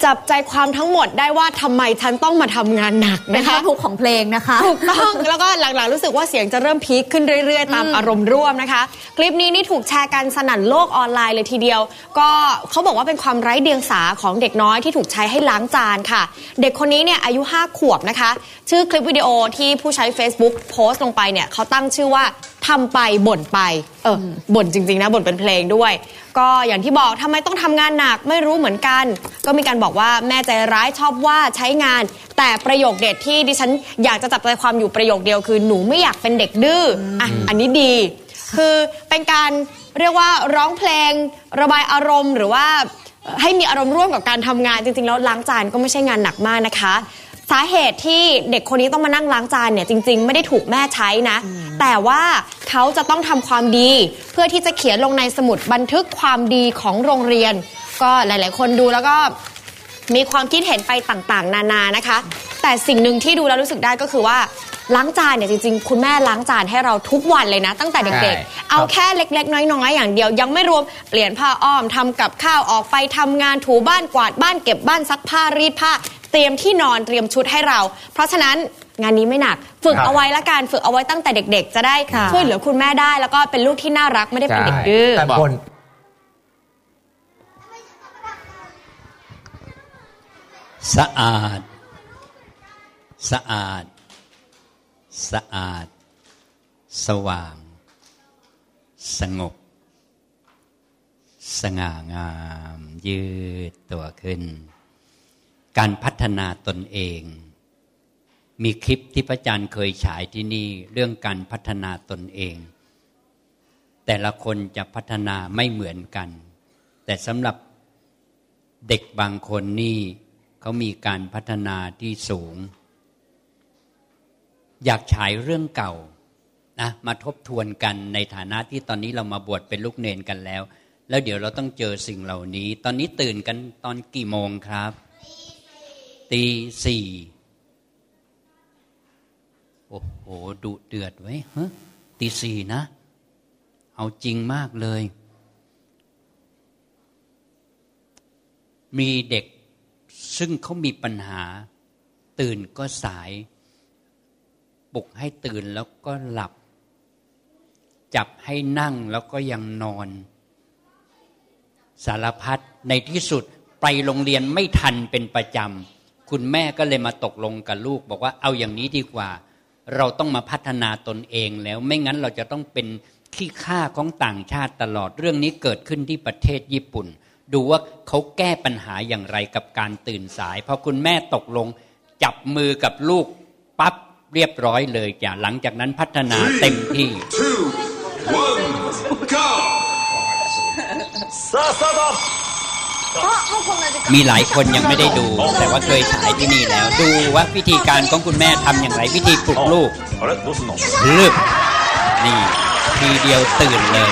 จับใจความทั้งหมดได้ว่าทำไมฉันต้องมาทำงานหนักเป็นนะคะท่อนทุกของเพลงนะคะถูกต้องแล้วก็หลังๆรู้สึกว่าเสียงจะเริ่มพีคขึ้นเรื่อยๆ ตามอารมณ์ร่วมนะคะ คลิปนี้นี่ถูกแชร์กันสนั่นโลกออนไลน์เลยทีเดียว ก็เขาบอกว่าเป็นความไร้เดียงสาของเด็กน้อยที่ถูกใช้ให้ล้างจานค่ะ เด็กคนนี้เนี่ยอายุ 5 ขวบนะคะ ชื่อคลิปวิดีโอที่ผู้ใช้ Facebook โพสต์ลงไปเนี่ยเขาตั้งชื่อว่า ทำไปบ่นไป เออบ่นจริง ๆ นะบ่นเป็นเพลงด้วย ก็อย่างที่บอกทำไมต้องทำงานหนักไม่รู้เหมือนกัน ก็มีการบอกว่าแม่ใจร้ายชอบว่าใช้งาน แต่ประโยคเด็ดที่ดิฉันอยากจะจับใจความอยู่ประโยคเดียวคือหนูไม่อยากเป็นเด็กดื้ออะอันนี้ดี คือเป็นการเรียกว่าร้องเพลงระบายอารมณ์หรือว่าให้มีอารมณ์ร่วมกับการทำงานจริงๆแล้วล้างจานก็ไม่ใช่งานหนักมากนะคะ สาเหตุที่เด็กคนนี้ต้องมานั่งล้างจานเนี่ยจริง ๆ ไม่ได้ถูกแม่ใช้นะ แต่ว่าเขาจะต้องทำความดี เพื่อที่จะเขียนลงในสมุดบันทึกความดีของโรงเรียน ก็หลาย ๆ คนดูแล้วก็มีความคิดเห็นไปต่างๆ นานานะคะ แต่สิ่งหนึ่งที่ดูแล้วรู้สึกได้ก็คือว่าล้างจานเนี่ยจริงๆ คุณแม่ล้างจานให้เราทุกวันเลยนะ ตั้งแต่เด็กใช่ๆเอาแค่เล็ก ๆ น้อยๆ อย่างเดียว ยังไม่รวมเปลี่ยนผ้าอ้อมทำกับข้าวออกไปทำงานถูบ้านกวาดบ้านเก็บบ้านซักผ้ารีดผ้าเตรียมที่นอนเตรียมชุดให้เรา เพราะฉะนั้นงานนี้ไม่หนัก ฝึกครับเอาไว้ละกันฝึกเอาไว้ตั้งแต่เด็ก ๆ จะได้ค่ะช่วยเหลือคุณแม่ได้ แล้วก็เป็นลูกที่น่ารักไม่ได้เป็นเด็กดื้อแต่บนสะอาด สะอาด สะอาด สว่าง สงบ สง่างามยืดตัวขึ้น การพัฒนาตนเอง มีคลิปที่พระอาจารย์เคยฉายที่นี่เรื่องการพัฒนาตนเอง แต่ละคนจะพัฒนาไม่เหมือนกัน แต่สำหรับเด็กบางคนนี่เขามีการพัฒนาที่สูง อยากฉายเรื่องเก่านะมาทบทวนกันในฐานะที่ตอนนี้เรามาบวชเป็นลูกเนนกันแล้ว แล้วเดี๋ยวเราต้องเจอสิ่งเหล่านี้ ตอนนี้ตื่นกันตอนกี่โมงครับ ตีสี่โอ้โหดุเดือดไว้ฮะตีสี่นะ เอาจริงมากเลย มีเด็กซึ่งเขามีปัญหา ตื่นก็สาย ปลุกให้ตื่นแล้วก็หลับ จับให้นั่งแล้วก็ยังนอน สารพัดในที่สุดไปโรงเรียนไม่ทันเป็นประจำ คุณแม่ก็เลยมาตกลงกับลูก บอกว่าเอาอย่างนี้ดีกว่า เราต้องมาพัฒนาตนเองแล้วไม่งั้นเราจะต้องเป็นขี้ข้าของต่างชาติตลอดเรื่องนี้เกิดขึ้นที่ประเทศญี่ปุ่น ดูว่าเขาแก้ปัญหาอย่างไรกับการตื่นสายพอคุณแม่ตกลง จับมือกับลูกปั๊บเรียบร้อยเลยจ้ะหลังจากนั้นพัฒนาเต็มที่ มีหลายคนยังไม่ได้ดู แต่ว่าเคยฉายที่นี่แล้ว ดูว่าวิธีการของคุณแม่ทำอย่างไรวิธีปลุกลูกลึบนี่ ทีเดียวตื่นเลย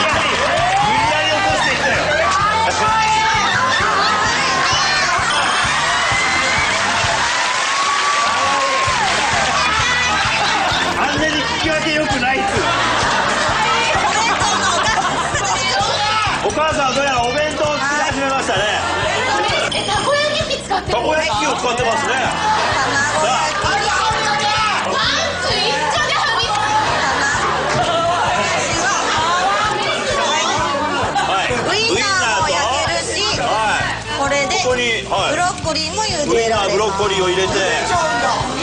ロッコリーを入れて。そして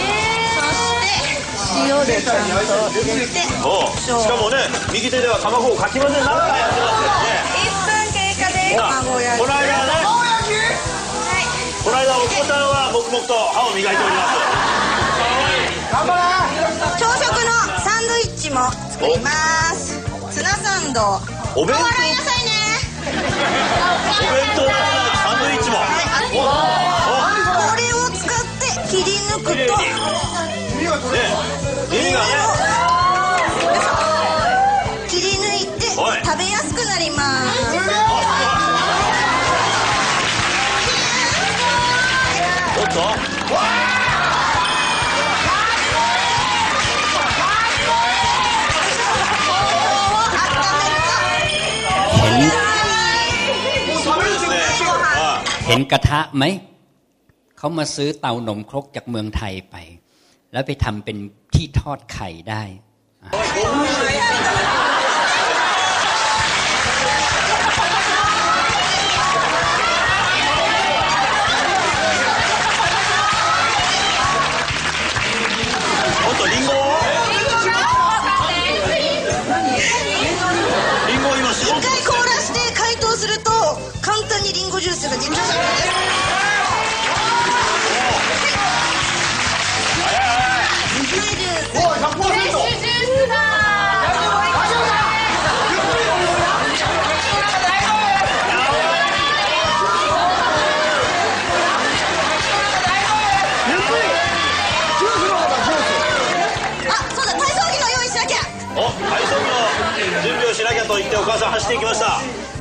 塩でちゃんと入れて。しかもね右手では卵をかき混ぜながらやってますよね。1分経過で卵焼きこの間ね。この間お子さんは黙々と歯を磨いております。朝食のサンドイッチも作ります。ツナサンド。お弁当。お弁当切り抜くとね耳がね切り抜いて食べやすくなりますおっとเห็น すごいですねは เห็นกระทะไหม เขามาซื้อเตานมครกจากเมืองไทยไป แล้วไปทำเป็นที่ทอดไข่ได้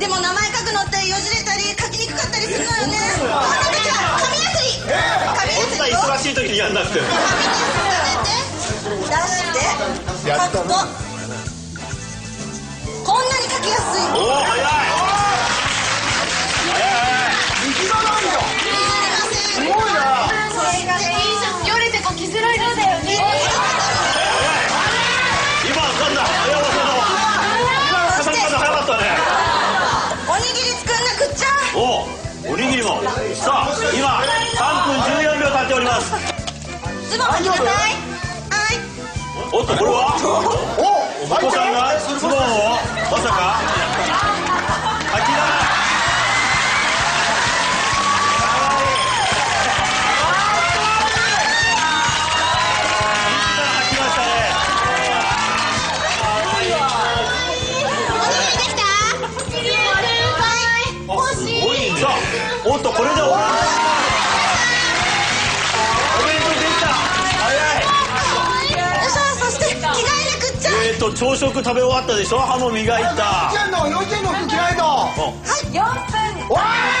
でも名前書くのってよじれたり書きにくかったりするのよ。ねこんな時は紙やすり紙やすりを忙しい時にやんなくて紙に進めて出して書くとこんなに書きやすいおお早い。なさいおっとこれはおおおおおおおおおおおおおおと朝食食べ終わったでしょ？歯も磨いた。幼稚園の幼稚園の服着ないと。はい4分。わปุ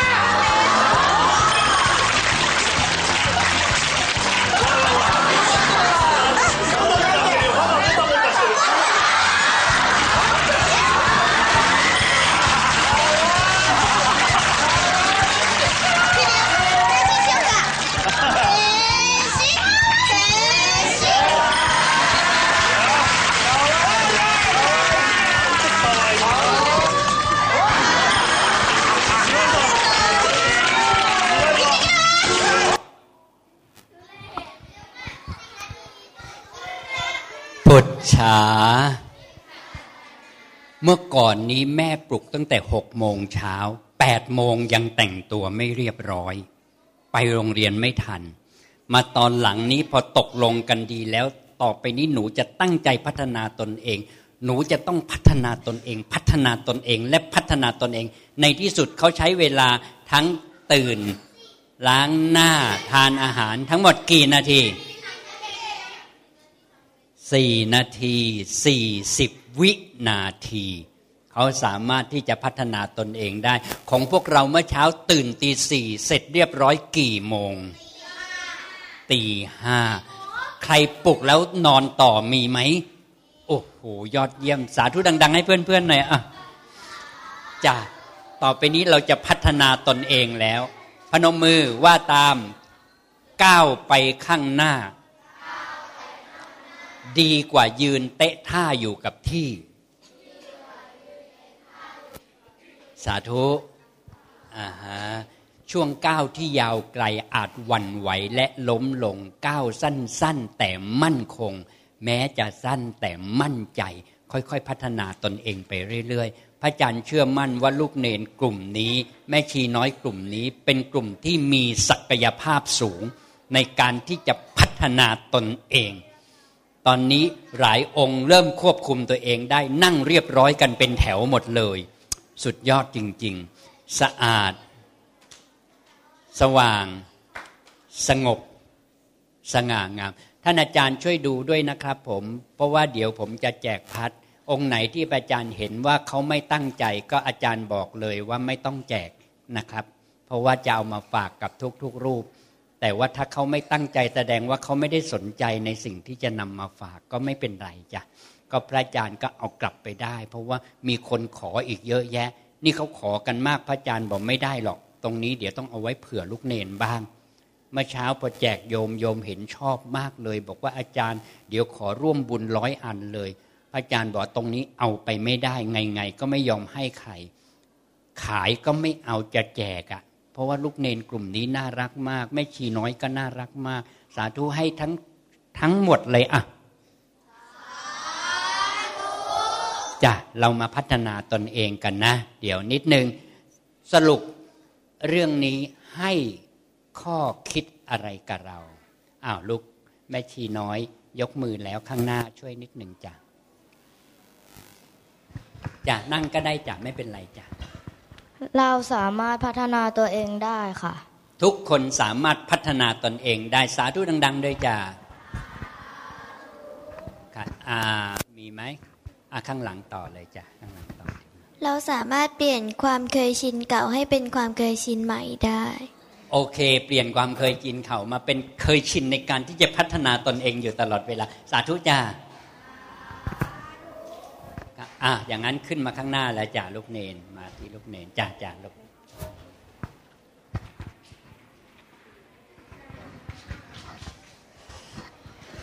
าเมื่อก่อนนี้แม่ปลุกตั้งแต่หกโมงเช้าแปดโมงยังแต่งตัวไม่เรียบร้อย ไปโรงเรียนไม่ทัน มาตอนหลังนี้พอตกลงกันดีแล้วต่อไปนี้หนูจะตั้งใจพัฒนาตนเอง หนูจะต้องพัฒนาตนเอง พัฒนาตนเองและพัฒนาตนเอง ในที่สุดเขาใช้เวลาทั้งตื่น ล้างหน้าทานอาหารทั้งหมดกี่นาที สี่นาทีสี่สิบวินาที เขาสามารถที่จะพัฒนาตนเองได้ ของพวกเราเมื่อเช้าตื่นตีสี่เสร็จเรียบร้อยกี่โมงตีห้าใครปลุกแล้วนอนต่อมีไหม โอ้โห ยอดเยี่ยมสาธุดัง ๆ ให้เพื่อนๆหน่อยอะจ้ะต่อไปนี้เราจะพัฒนาตนเองแล้ว พนมมือว่าตามก้าวไปข้างหน้า ดีกว่ายืนเตะท่าอยู่กับที่ สาธุอ่าฮะช่วงก้าวที่ยาวไกลอาจวันไหวและล้มลงก้าวสั้น ๆ แต่มั่นคง แม้จะสั้นแต่มั่นใจ ค่อยๆ พัฒนาตนเองไปเรื่อยๆ พระอาจารย์เชื่อมั่นว่าลูกเนนกลุ่มนี้ แม่ชีน้อยกลุ่มนี้ เป็นกลุ่มที่มีศักยภาพสูง ในการที่จะพัฒนาตนเอง ตอนนี้หลายองค์เริ่มควบคุมตัวเองได้นั่งเรียบร้อยกันเป็นแถวหมดเลย สุดยอดจริง ๆ สะอาด สว่าง สงบ สง่างาม ท่านอาจารย์ช่วยดูด้วยนะครับผมเพราะว่าเดี๋ยวผมจะแจกพัด องค์ไหนที่อาจารย์เห็นว่าเขาไม่ตั้งใจก็อาจารย์บอกเลยว่าไม่ต้องแจกนะครับ เพราะว่าจะเอามาฝากกับทุกๆรูป แต่ว่าถ้าเขาไม่ตั้งใจแสดงว่าเขาไม่ได้สนใจในสิ่งที่จะนำมาฝากก็ไม่เป็นไรจ้ะก็พระอาจารย์ก็เอากลับไปได้ เพราะว่ามีคนขออีกเยอะแยะ นี่เขาขอกันมากพระอาจารย์บอกไม่ได้หรอก ตรงนี้เดี๋ยวต้องเอาไว้เผื่อลูกเนนบ้างเมื่อเช้าพอแจกโยมโยมเห็นชอบมากเลย บอกว่าอาจารย์เดี๋ยวขอร่วมบุญร้อยอันเลยพระอาจารย์บอกตรงนี้เอาไปไม่ได้ไงไงก็ไม่ยอมให้ใคร ขายก็ไม่เอาจะแจกอะ่ะ เพราะว่าลูกเนนกลุ่มนี้น่ารักมากแม่ชีน้อยก็น่ารักมาก สาธุให้ทั้งทั้งหมดเลยอะจ้ะเรามาพัฒนาตนเองกันนะ เดี๋ยวนิดนึง สรุปเรื่องนี้ให้ข้อคิดอะไรกับเราอ้าวลูกแม่ชีน้อย ยกมือแล้วข้างหน้าช่วยนิดหนึ่งจ้ะจ้ะนั่งก็ได้จ้ะไม่เป็นไรจ้ะ เราสามารถพัฒนาตัวเองได้ค่ะ ทุกคนสามารถพัฒนาตนเองได้สาธุดัง ๆ ด้วยจ้ะค่ะอ่ามีไหมอะข้างหลังต่อเลยจ้ะข้างหลังต่อ เราสามารถเปลี่ยนความเคยชินเก่าให้เป็นความเคยชินใหม่ได้ โอเค เปลี่ยนความเคยกินเขามาเป็นเคยชินในการที่จะพัฒนาตนเองอยู่ตลอดเวลา สาธุจ้า อะอย่างนั้นขึ้นมาข้างหน้าแล้วจ่าลูกเนนมาที่ลูกเนนจ่าจ่าลูก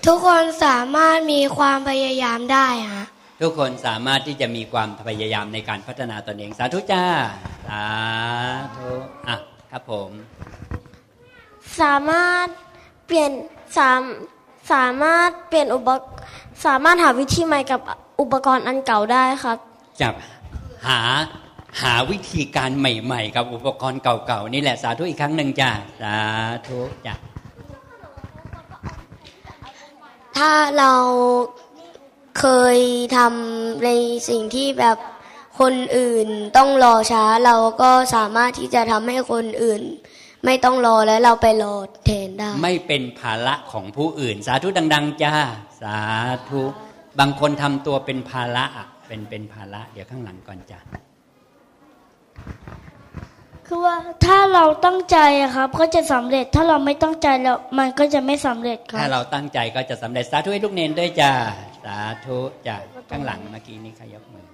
ทุกคนสามารถมีความพยายามได้ฮะทุกคนสามารถที่จะมีความพยายามในการพัฒนาตนเองสาธุจ้าสาธุอะครับผม สามารถเปลี่ยนสามสามารถเปลี่ยนอุปสามารถหาวิธีใหม่กับ อุปกรณ์อันเก่าได้ครับจะหาหาวิธีการใหม่ ๆ กับอุปกรณ์เก่าๆนี่แหละสาธุอีกครั้งหนึ่งจ้าสาธุจ้าถ้าเราเคยทำในสิ่งที่แบบคนอื่นต้องรอช้าเราก็สามารถที่จะทำให้คนอื่น ไม่ต้องรอแล้วเราไปรอแทนได้ ไม่เป็นภาระของผู้อื่น สาธุดัง ๆ จ้า สาธุ บางคนทำตัวเป็นภาระอะเป็นเป็นภาระ เดี๋ยวข้างหลังก่อนจ้าคือว่าถ้าเราตั้งใจอะครับ ก็จะสำเร็จถ้าเราไม่ตั้งใจแล้วมันก็จะไม่สำเร็จครัถ้าบเราตั้งใจก็จะสำเร็จสาธุให้ลูกเนนด้วยจ้าสาธุจ้าข้างหลังเมื่อกี้นี้ใครยกมือ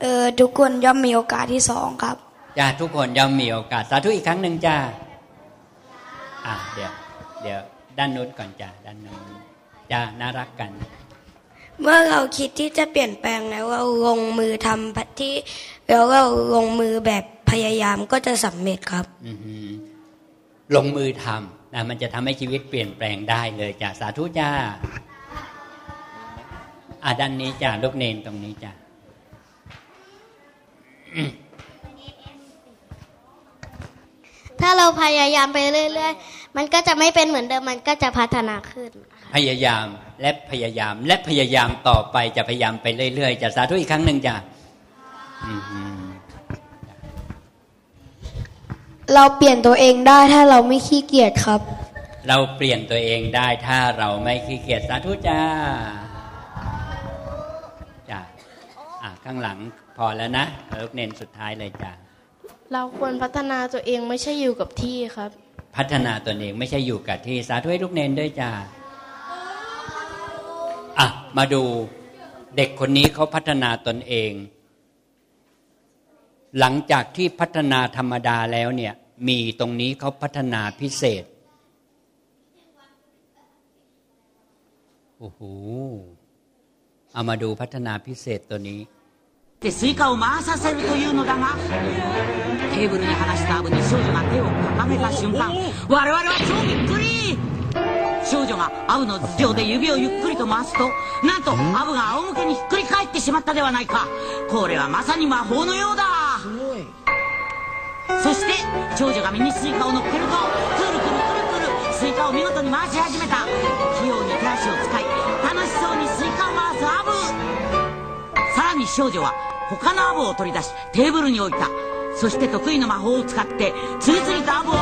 เออทุกคนย่อมมีโอกาสที่สองครับจ้าทุกคนย่อมมีโอกาสสาธุอีกครั้งหนึ่งจ้าอะเดี๋ยวเดี๋ยวด้านนู้นก่อนจ้าด้านนู้นจ้าน่ารักกัน เมื่อเราคิดที่จะเปลี่ยนแปลงแล้วเราลงมือทำที่แล้วเราลงมือแบบพยายามก็จะสำเร็จครับอือหือลงมือทำนะมันจะทำให้ชีวิตเปลี่ยนแปลงได้เลยจ้าสาธุจ้าอะด้านนี้จ้าลูกเนนตรงนี้จ้าถ้าเราพยายามไปเรื่อยๆ มันก็จะไม่เป็นเหมือนเดิม มันก็จะพัฒนาขึ้น พยายามและพยายาม และพยายามต่อไปจะพยายามไปเรื่อยๆจะสาธุอีกครั้งหนึ่งจ้ะอือหือเราเปลี่ยนตัวเองได้ถ้าเราไม่ขี้เกียจครับ เราเปลี่ยนตัวเองได้ถ้าเราไม่ขี้เกียจสาธุจ้าจ้าอะข้างหลังพอแล้วนะลูกเน้นสุดท้ายเลยจ้าเราควรพัฒนาตัวเองไม่ใช่อยู่กับที่ครับ พัฒนาตัวเองไม่ใช่อยู่กับที่สาธุให้ลูกเน้นด้วยจ้า อะ มาดูเด็กคนนี้เขาพัฒนาตนเอง หลังจากที่พัฒนาธรรมดาแล้วเนี่ย มีตรงนี้เขาพัฒนาพิเศษโอ้โหเอามาดูพัฒนาพิเศษตัวนี้てスイカを回に放したアブに少女が手をかけた瞬間我々は超びっくり少女がアブの頭上で指をゆっくりと回すとなんとアブが仰向けにひっくり返ってしまったではないか。これはまさに魔法のようだ。そして少女がミニスイカを乗っけるとくるくるくるくるスイカを見事に回し始めた。器用に手足を使い楽しそうにスイカを回すアブ。さらに少女は他のアブを取り出しテーブルに置いた。そして得意の魔法を使って次々とアブを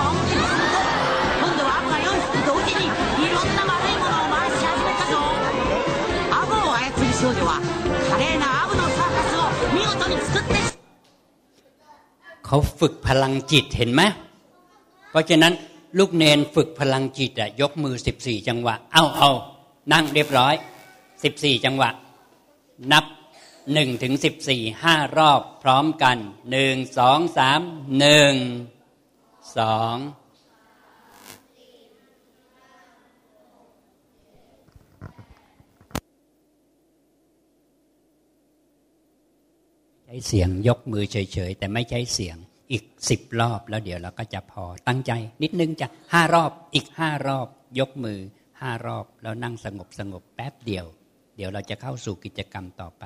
を操る少女は華麗なアブのサーカスを見事に作ってし เขาฝึกพลังจิตเห็นไหม เพราะฉะนั้นลูกเนนฝึกพลังจิตอะยกมือสิบสี่จังหวะ เอาเอานั่งเรียบร้อยสิบสี่จังหวะ นับหนึ่งถึงสิบสี่ห้ารอบพร้อมกันหนึ่งสองสามหนึ่งสอง ช้เสียงยกมือเฉยๆ แต่ไม่ใช้เสียงอีกสิบรอบแล้วเดี๋ยวเราก็จะพอตั้งใจ นิดนึงจะห้ารอบอีกห้ารอบ ยกมือห้ารอบ แล้วนั่งสงบสงบแป๊บเดียว เดี๋ยวเราจะเข้าสู่กิจกรรมต่อไป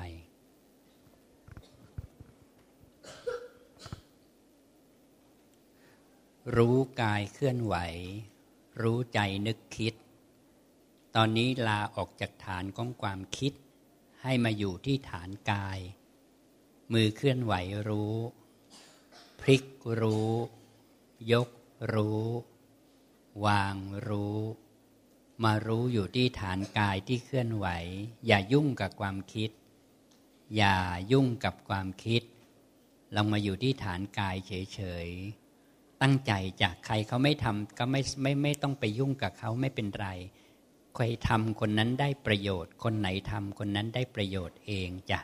รู้กายเคลื่อนไหว รู้ใจนึกคิด ตอนนี้ลาออกจากฐานของความคิด ให้มาอยู่ที่ฐานกาย มือเคลื่อนไหวรู้ พลิกรู้ ยกรู้ วางรู้ มารู้อยู่ที่ฐานกายที่เคลื่อนไหว อย่ายุ่งกับความคิด อย่ายุ่งกับความคิดเรามาอยู่ที่ฐานกายเฉยๆตั้งใจจากใครเขาไม่ทำก็ไม่ไม่ไม่ต้องไปยุ่งกับเขาไม่เป็นไรใครทำคนนั้นได้ประโยชน์ คนไหนทำคนนั้นได้ประโยชน์เองจ้ะ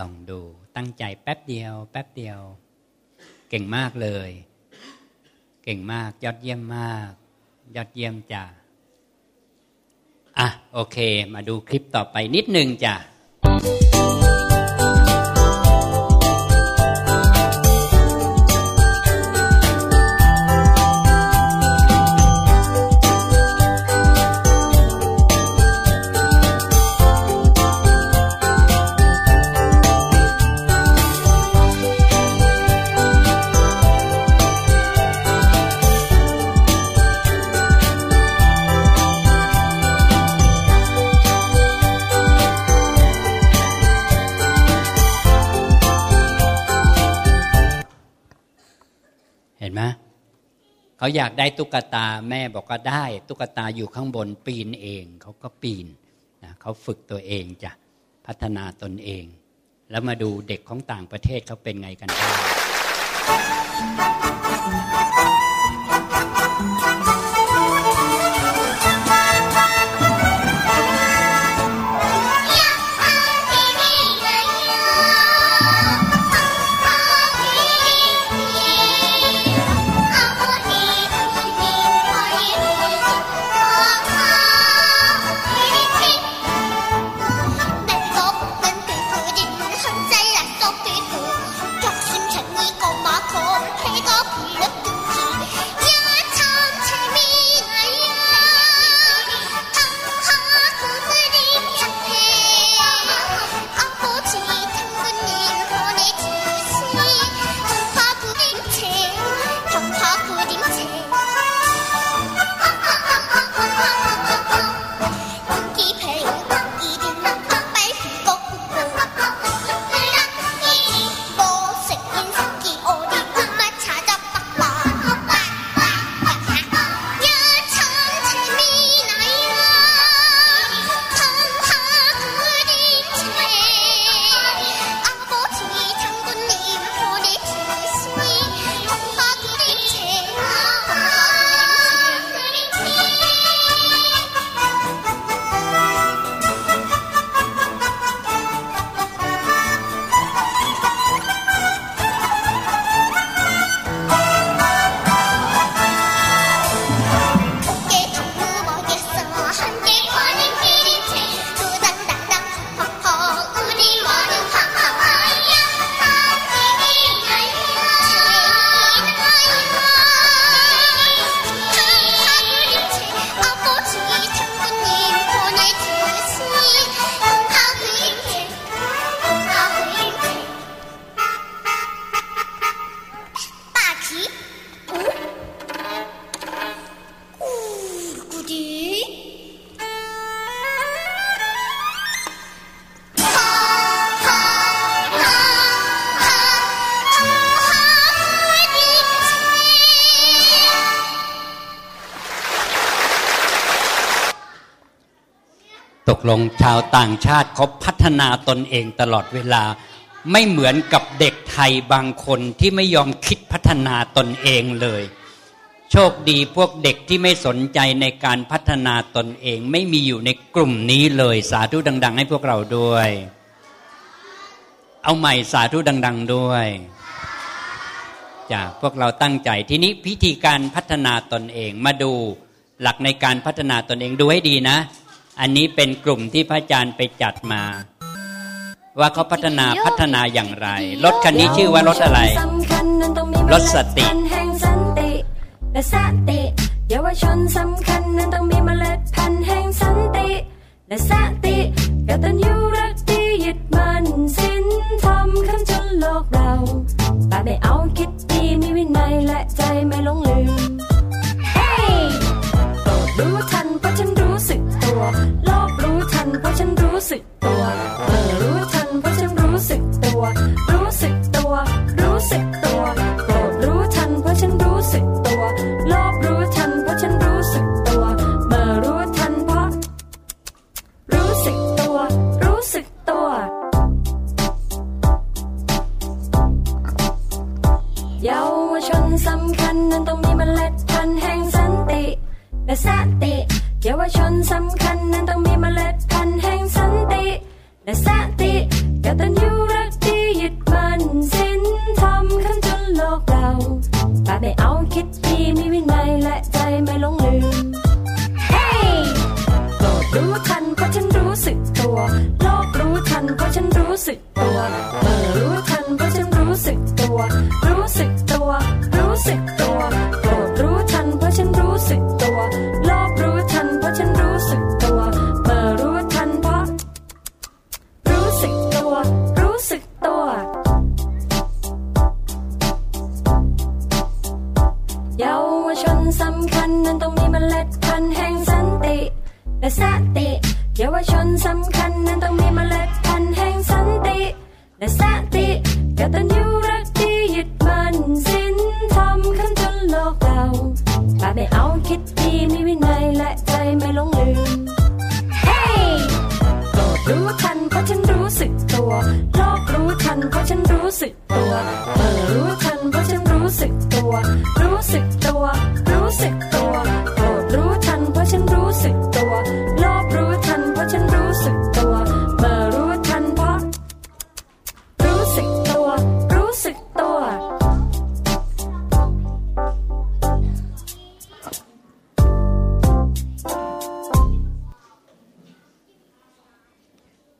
ลองดู ตั้งใจแป๊บเดียว แป๊บเดียว เก่งมากเลย เก่งมาก ยอดเยี่ยมมาก ยอดเยี่ยมจ้ะอะ โอเค มาดูคลิปต่อไปนิดนึงจ้ะ เขาอยากได้ตุ๊กตาแม่บอกก็ได้ ตุ๊กตาอยู่ข้างบนปีนเอง เขาก็ปีนนะเขาฝึกตัวเองจะพัฒนาตนเอง แล้วมาดูเด็กของต่างประเทศเขาเป็นไงกันบ้าง ลงชาวต่างชาติเขาพัฒนาตนเองตลอดเวลา ไม่เหมือนกับเด็กไทยบางคนที่ไม่ยอมคิดพัฒนาตนเองเลย โชคดีพวกเด็กที่ไม่สนใจในการพัฒนาตนเอง ไม่มีอยู่ในกลุ่มนี้เลย สาธุดัง ๆ ให้พวกเราด้วย เอาใหม่สาธุดัง ๆ ด้วยจ้ะพวกเราตั้งใจทีนี้พิธีการพัฒนาตนเองมาดูหลักในการพัฒนาตนเองดูให้ดีนะ อันนี้เป็นกลุ่มที่พระอาจารย์ไปจัดมา ว่าเขาพัฒนาพัฒนาอย่างไร รถคันนี้ชื่อว่ารถอะไร รถสติแห่งสันติและสติเยาวชนสำคัญนั้นต้องมีเมล็ดพันธุ์แห่งสันติ และสติกตัญญูรักดียึดมันสินทำคำจนโลกเราแต่ไม่เอาคิดดีมีวินัยและใจไม่หลงลืม Hey! โปรดรู้ทันเพราะฉันรู้สึกตัว โลกรู้ทันเพราะฉันรู้สึก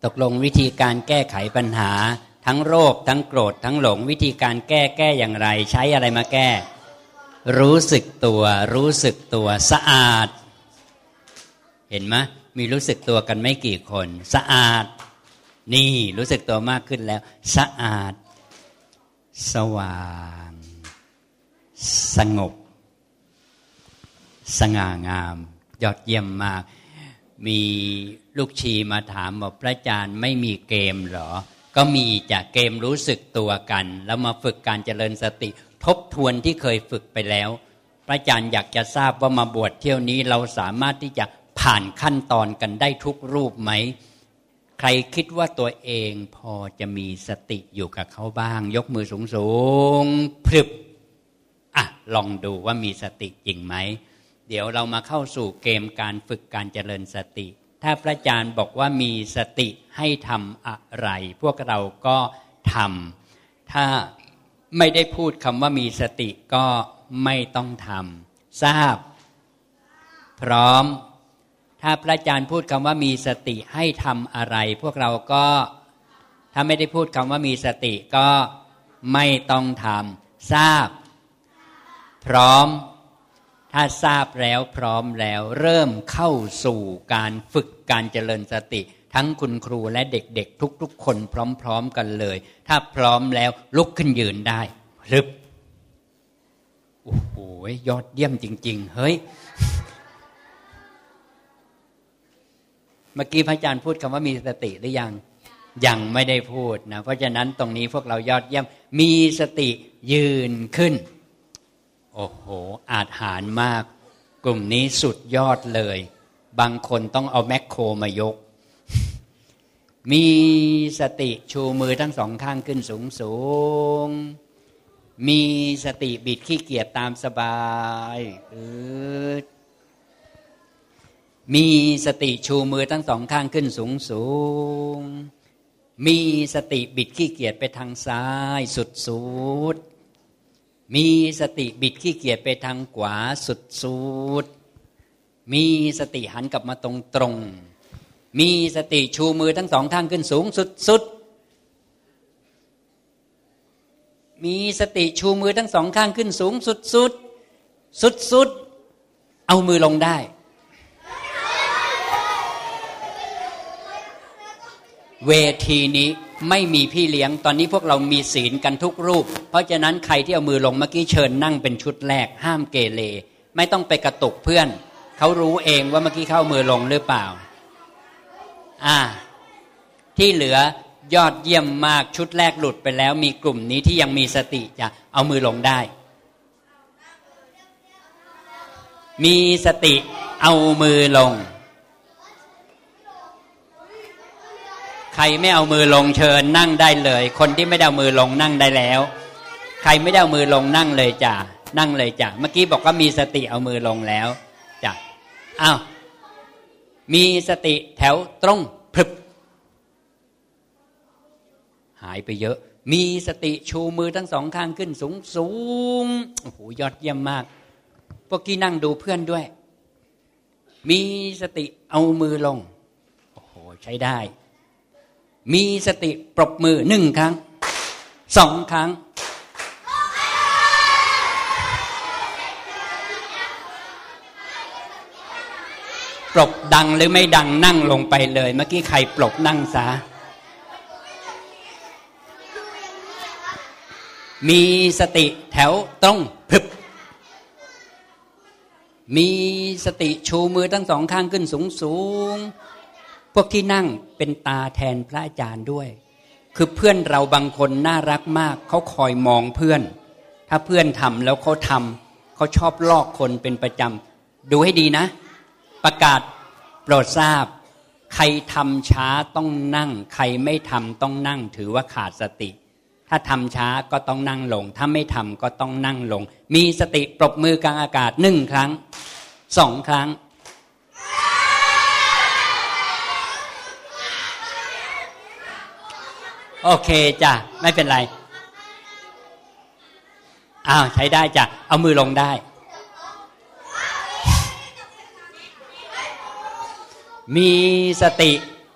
ตกลงวิธีการแก้ไขปัญหา ทั้งโรค ทั้งโกรธ ทั้งหลง วิธีการแก้แก้อย่างไร ใช้อะไรมาแก้ รู้สึกตัว รู้สึกตัวสะอาด เห็นไหมมีรู้สึกตัวกันไม่กี่คน สะอาด นี่รู้สึกตัวมากขึ้นแล้ว สะอาด สว่าง สงบ สง่างาม ยอดเยี่ยมมาก มีลูกชีมาถามบอกพระอาจารย์ไม่มีเกมเหรอ ก็มีจากเกมรู้สึกตัวกัน แล้วมาฝึกการเจริญสติ ทบทวนที่เคยฝึกไปแล้ว พระอาจารย์อยากจะทราบว่ามาบวชเที่ยวนี้เราสามารถที่จะผ่านขั้นตอนกันได้ทุกรูปไหม ใครคิดว่าตัวเองพอจะมีสติอยู่กับเขาบ้าง ยกมือสูงสูงพรึบอะลองดูว่ามีสติจริงไหม เดี๋ยวเรามาเข้าสู่เกมการฝึกการเจริญสติ ถ้าพระอาจารย์บอกว่ามีสติให้ทำอะไร พวกเราก็ทำถ้าไม่ได้พูดคำว่ามีสติก็ไม่ต้องทำทราบ พร้อม ถ้าพระอาจารย์พูดคำว่ามีสติให้ทำอะไร พวกเราก็ถ้าไม่ได้พูดคำว่ามีสติก็ไม่ต้องทำทราบ พร้อม ถ้าทราบแล้วพร้อมแล้ว เริ่มเข้าสู่การฝึกการเจริญสติ ทั้งคุณครูและเด็กๆ ทุกๆ คนพร้อม ๆ กันเลย ถ้าพร้อมแล้วลุกขึ้นยืนได้รึบโอ้โหยอดเยี่ยมจริง ๆ เฮ้ย เมื่อกี้พระอาจารย์พูดคำว่ามีสติหรือยัง ยังไม่ได้พูดนะ เพราะฉะนั้นตรงนี้พวกเรายอดเยี่ยม มีสติยืนขึ้น โอ้โห อาจหารมาก กลุ่มนี้สุดยอดเลย บางคนต้องเอาแมคโครมายก มีสติชูมือทั้งสองข้างขึ้นสูงสูง มีสติบิดขี้เกียจตามสบายอืดมีสติชูมือทั้งสองข้างขึ้นสูงสูง มีสติบิดขี้เกียจไปทางซ้ายสุดสุด มีสติบิดขี้เกียจไปทางขวาสุดสุดมีสติหันกลับมาตรงตรง มีสติชูมือทั้งสองข้างขึ้นสูงสุดสุดมีสติชูมือทั้งสองข้างขึ้นสูงสุดสุดสุดสุดเอามือลงได้ เวทีนี้ ไม่มีพี่เลี้ยงตอนนี้พวกเรามีศีลกันทุกรูป เพราะฉะนั้นใครที่เอามือลงเมื่อกี้เชิญนั่งเป็นชุดแรก ห้ามเกเรไม่ต้องไปกระตุกเพื่อน เขารู้เองว่าเมื่อกี้เข้ามือลงหรือเปล่า อ่า ที่เหลือยอดเยี่ยมมากชุดแรกหลุดไปแล้ว มีกลุ่มนี้ที่ยังมีสติจะเอามือลงได้ มีสติเอามือลง ใครไม่เอามือลงเชิญนั่งได้เลย คนที่ไม่ได้เอามือลงนั่งได้แล้ว ใครไม่ได้เอามือลงนั่งเลยจ้ะนั่งเลยจ้ะเมื่อกี้บอกว่ามีสติเอามือลงแล้วจ้ะอ้าวมีสติแถวตรงพรึบหายไปเยอะ มีสติชูมือทั้งสองข้างขึ้นสูงสูงโอ้โหยอดเยี่ยมมากพวกกี้นั่งดูเพื่อนด้วย มีสติเอามือลงโอ้โหใช้ได้ มีสติปรบมือหนึ่งครั้งสองครั้ง ปรบดังหรือไม่ดังนั่งลงไปเลย เมื่อกี้ใครปรบนั่งซะมีสติแถวตรงพึบ มีสติชูมือทั้งสองข้างขึ้นสูงสูง พวกที่นั่งเป็นตาแทนพระอาจารย์ด้วย คือเพื่อนเราบางคนน่ารักมากเขาคอยมองเพื่อน ถ้าเพื่อนทำแล้วเขาทำเขาชอบลอกคนเป็นประจำดูให้ดีนะ ประกาศโปรดทราบ ใครทำช้าต้องนั่ง ใครไม่ทำต้องนั่ง ถือว่าขาดสติ ถ้าทำช้าก็ต้องนั่งลง ถ้าไม่ทำก็ต้องนั่งลง มีสติปรบมือกลางอากาศหนึ่งครั้งสองครั้ง โอเคจ้ะไม่เป็นไรอ้าวใช้ได้จ้ะเอามือลงได้ มีสติ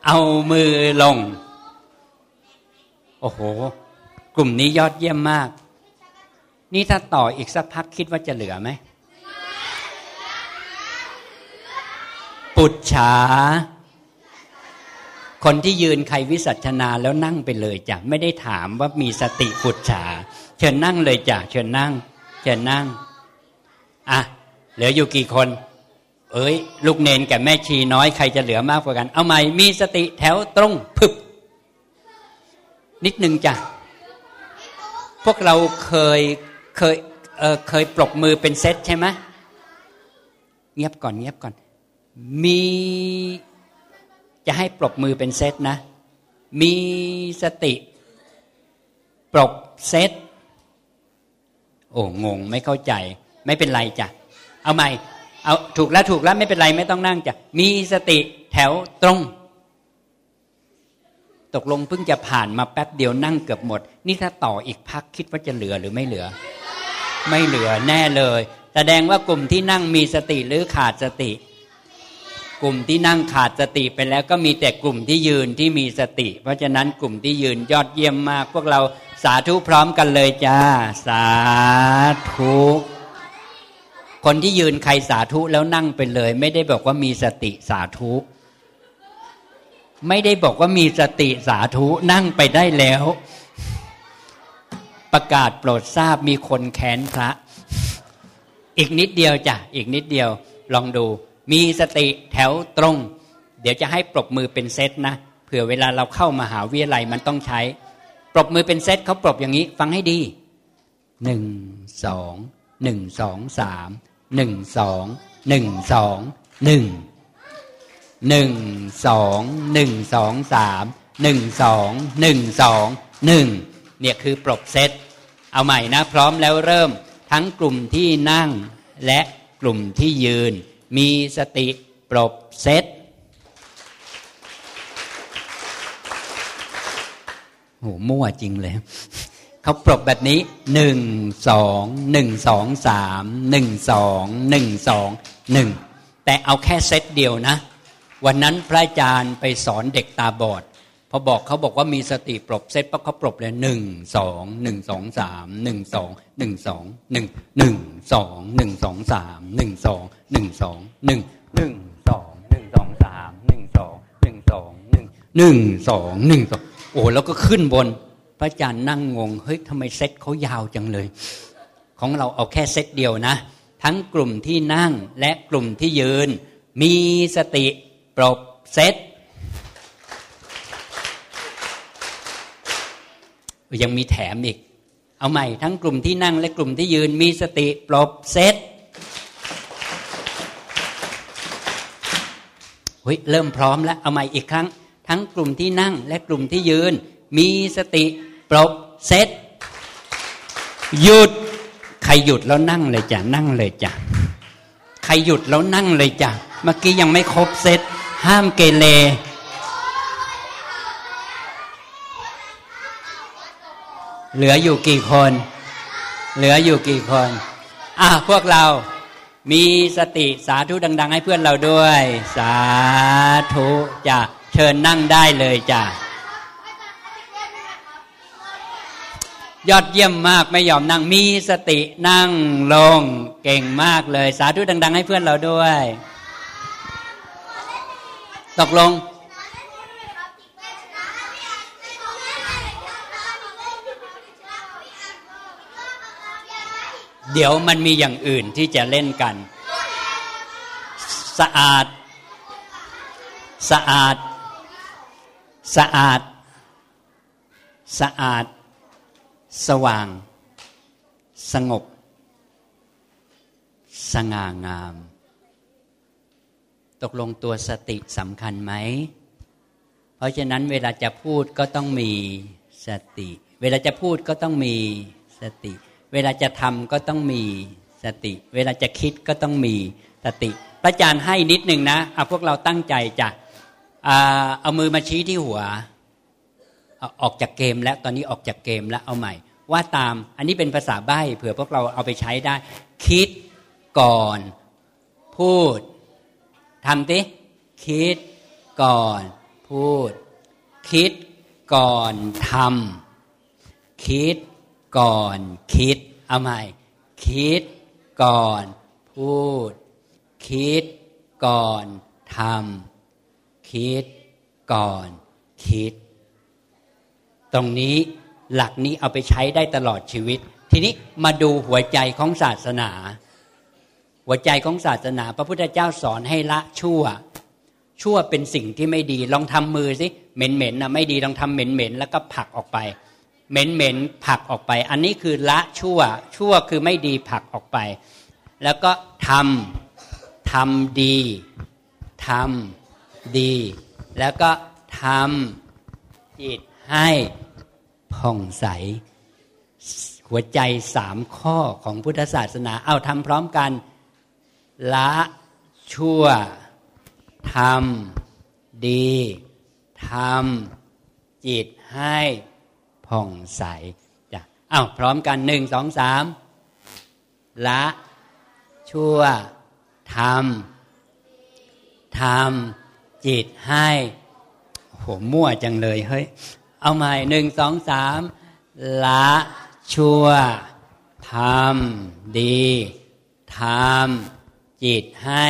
เอามือลง โอ้โห กลุ่มนี้ยอดเยี่ยมมาก นี่ถ้าต่ออีกสักพักคิดว่าจะเหลือไหมปุจฉา คนที่ยืนใครวิสัชนาแล้วนั่งไปเลยจ้ะไม่ได้ถามว่ามีสติปุจฉาเชิญนั่งเลยจ้ะเชิญนั่งเชิญนั่งอะเหลืออยู่กี่คน เอ้ย ลูกเนนกับแม่ชีน้อยใครจะเหลือมากกว่ากัน เอาใหม่มีสติแถวตรงพึบ นิดนึงจ้ะพวกเราเคยเคยเออเคยปรบมือเป็นเซตใช่ไหมเงียบก่อนเงียบก่อน มี จะให้ปรบมือเป็นเซตนะ มีสติ ปรบเซต โอ้งงไม่เข้าใจ ไม่เป็นไรจ้ะ เอาใหม่ เอาถูกแล้วถูกแล้วไม่เป็นไรไม่ต้องนั่งจ้ะ มีสติแถวตรง ตกลงเพิ่งจะผ่านมาแป๊บเดียวนั่งเกือบหมด นี่ถ้าต่ออีกพักคิดว่าจะเหลือหรือไม่เหลือ ไม่เหลือแน่เลย แสดงว่ากลุ่มที่นั่งมีสติหรือขาดสติ กลุ่มที่นั่งขาดสติไปแล้วก็มีแต่กลุ่มที่ยืนที่มีสติ เพราะฉะนั้นกลุ่มที่ยืนยอดเยี่ยมมาก พวกเราสาธุพร้อมกันเลยจ้า สาธุคนที่ยืนใครสาธุแล้วนั่งไปเลย ไม่ได้บอกว่ามีสติสาธุ ไม่ได้บอกว่ามีสติสาธุนั่งไปได้แล้ว ประกาศโปรดทราบมีคนแค้นพระ อีกนิดเดียวจ้ะอีกนิดเดียวลองดู มีสติแถวตรง เดี๋ยวจะให้ปรบมือเป็นเซตนะเผื่อเวลาเราเข้ามาหาวิทยาลัยมันต้องใช้ ปรบมือเป็นเซตเขาปรบอย่างนี้ ฟังให้ดีหนึ่งสองหนึ่งสองสามหนึ่งสองหนึ่งสองหนึ่งหนึ่งสองหนึ่งสองสามหนึ่งสองหนึ่งสองหนึ่งเนี่ยคือปรบเซตเอาใหม่นะ พร้อมแล้วเริ่มทั้งกลุ่มที่นั่งและกลุ่มที่ยืน มีสติปรบเซตโหมั่วจริงเลยเขาปรบแบบนี้หนึ่งสองหนึ่งสองสามหนึ่งสองหนึ่งสองหนึ่งแต่เอาแค่เซตเดียวนะ วันนั้นพระอาจารย์ไปสอนเด็กตาบอด พอบอกเขาบอกว่ามีสติปรบเซตปั๊บเขาปรบเลยหนึ่งสองหนึ่งสองสามหนึ่งสองหนึ่งสองหนึ่งหนึ่งสองหนึ่งสองสามหนึ่งสองหนึ่งสองหนึ่งหนึ่งสองหนึ่งสองสามหนึ่งสองหนึ่งสองหนึ่งหนึ่งสองหนึ่งสองโอ้แล้วก็ขึ้นบน พระอาจารย์นั่งงงเฮ้ยทำไมเซตเขายาวจังเลย ของเราเอาแค่เซตเดียวนะ ทั้งกลุ่มที่นั่งและกลุ่มที่ยืน มีสติปรบเซต ยังมีแถมอีก เอาใหม่ทั้งกลุ่มที่นั่งและกลุ่มที่ยืนมีสติปลบเซตเฮ้ยเริ่มพร้อมแล้วเอาใหม่อีกครั้ง ทั้งกลุ่มที่นั่งและกลุ่มที่ยืน มีสติปลบเซตหยุดใครหยุดแล้วนั่งเลยจ้ะนั่งเลยจ้ะใครหยุดแล้วนั่งเลยจ้ะเมื่อกี้ยังไม่ครบเซตห้ามเกเร เหลืออยู่กี่คน เหลืออยู่กี่คนอะพวกเรามีสติสาธุดัง ๆ ให้เพื่อนเราด้วย สาธุจ้ะเชิญนั่งได้เลยจ้ะยอดเยี่ยมมากไม่ยอมนั่งมีสตินั่งลงเก่งมากเลย สาธุดัง ๆ ให้เพื่อนเราด้วย ตกลง เดี๋ยวมันมีอย่างอื่นที่จะเล่นกัน สะอาด สะอาด สะอาด สะอาด สว่าง สงบ สง่างาม ตกลงตัวสติสำคัญไหม เพราะฉะนั้นเวลาจะพูดก็ต้องมีสติ เวลาจะพูดก็ต้องมีสติ เวลาจะทำก็ต้องมีสติ เวลาจะคิดก็ต้องมีสติพระอาจารย์ให้นิดหนึ่งนะเอาพวกเราตั้งใจจะเอามือมาชี้ที่หัวออกจากเกมแล้วตอนนี้ออกจากเกมแล้วเอาใหม่ ว่าตามอันนี้เป็นภาษาใบ้เผื่อพวกเราเอาไปใช้ได้ คิดก่อน พูดทำดิคิดก่อน พูด คิดก่อนทำคิด ก่อนคิด เอาใหม่ คิดก่อนพูด คิดก่อนทำคิดก่อนคิด ตรงนี้หลักนี้เอาไปใช้ได้ตลอดชีวิต ทีนี้มาดูหัวใจของศาสนา หัวใจของศาสนา พระพุทธเจ้าสอนให้ละชั่ว ชั่วเป็นสิ่งที่ไม่ดี ลองทำมือสิเหม็นๆนะไม่ดีลองทำเหม็นๆแล้วก็ผลักออกไป เหม็นเหม็นผักออกไป อันนี้คือละชั่ว ชั่วคือไม่ดีผักออกไป แล้วก็ทำทำดีทำดี แล้วก็ทำจิตให้ผ่องใส หัวใจสามข้อของพุทธศาสนา เอาทำพร้อมกัน ละชั่วทำดีทำจิตให้ ผ่องใสจ้ะอ้าวพร้อมกันหนึ่งสองสามละชั่วทำทำจิตให้โหมั่วจังเลยเฮ้ย เอาใหม่หนึ่งสองสามละชั่วทำดีทำจิตให้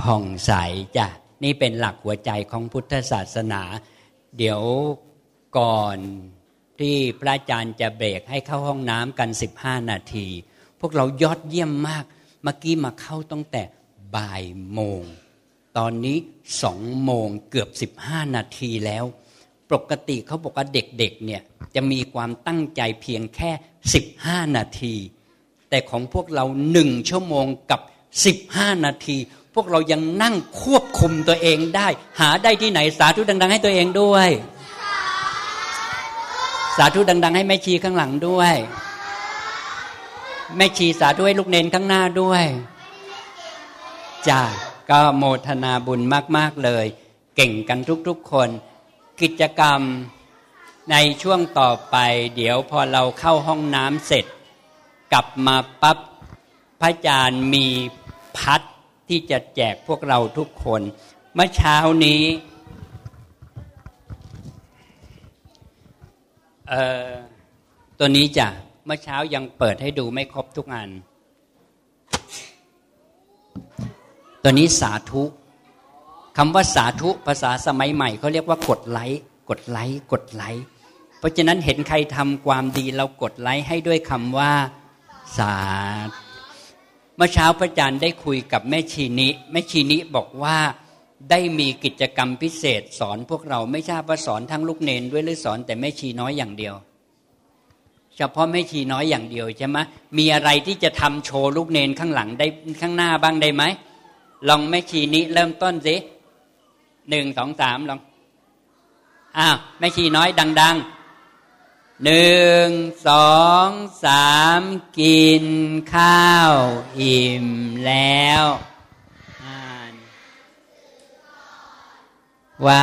ผ่องใสจ้ะนี่เป็นหลักหัวใจของพุทธศาสนา เดี๋ยวก่อน ที่พระอาจารย์จะเบรกให้เข้าห้องน้ำกันสิบห้านาที พวกเรายอดเยี่ยมมาก เมื่อกี้มาเข้าตั้งแต่บ่ายโมง ตอนนี้สองโมงเกือบสิบห้านาทีแล้ว ปกติเขาบอกว่าเด็กๆเนี่ยจะมีความตั้งใจเพียงแค่สิบห้านาที แต่ของพวกเราหนึ่งชั่วโมงกับสิบห้านาที พวกเรายังนั่งควบคุมตัวเองได้ หาได้ที่ไหนสาธุดัง ๆ ให้ตัวเองด้วย สาธุดัง ๆ ให้แม่ชีข้างหลังด้วย แม่ชีสาธุให้ลูกเนนข้างหน้าด้วยจ้าก็โมทนาบุญมาก ๆ เลย เก่งกันทุก ๆ คน กิจกรรมในช่วงต่อไป เดี๋ยวพอเราเข้าห้องน้ำเสร็จ กลับมาปั๊บพระอาจารย์มีพัดที่จะแจกพวกเราทุกคน เมื่อเช้านี้ เอ่อตัวนี้จ้ะเมื่อเช้ายังเปิดให้ดูไม่ครบทุกอัน ตัวนี้สาธุคำว่าสาธุภาษาสมัยใหม่เขาเรียกว่ากดไลค์กดไลค์กดไลค์เพราะฉะนั้นเห็นใครทำความดีเรากดไลค์ให้ด้วยคำว่า สาเมื่อเช้าพระอาจารย์ได้คุยกับแม่ชีนิแม่ชีนิบอกว่า ได้มีกิจกรรมพิเศษ สอนพวกเราไม่ใช่ว่าสอนทั้งลูกเนนด้วยหรือสอนแต่แม่ชีน้อยอย่างเดียว เฉพาะแม่ชีน้อยอย่างเดียวใช่ไหมมีอะไรที่จะทำโชว์ลูกเนนข้างหลังได้ข้างหน้าบ้างได้ไหมลองแม่ชีนี้เริ่มต้นสิหนึ่งสองสามลองอ้าวแม่ชีน้อยดัง ๆ หนึ่งสองสามกินข้าวอิ่มแล้ว ไหว้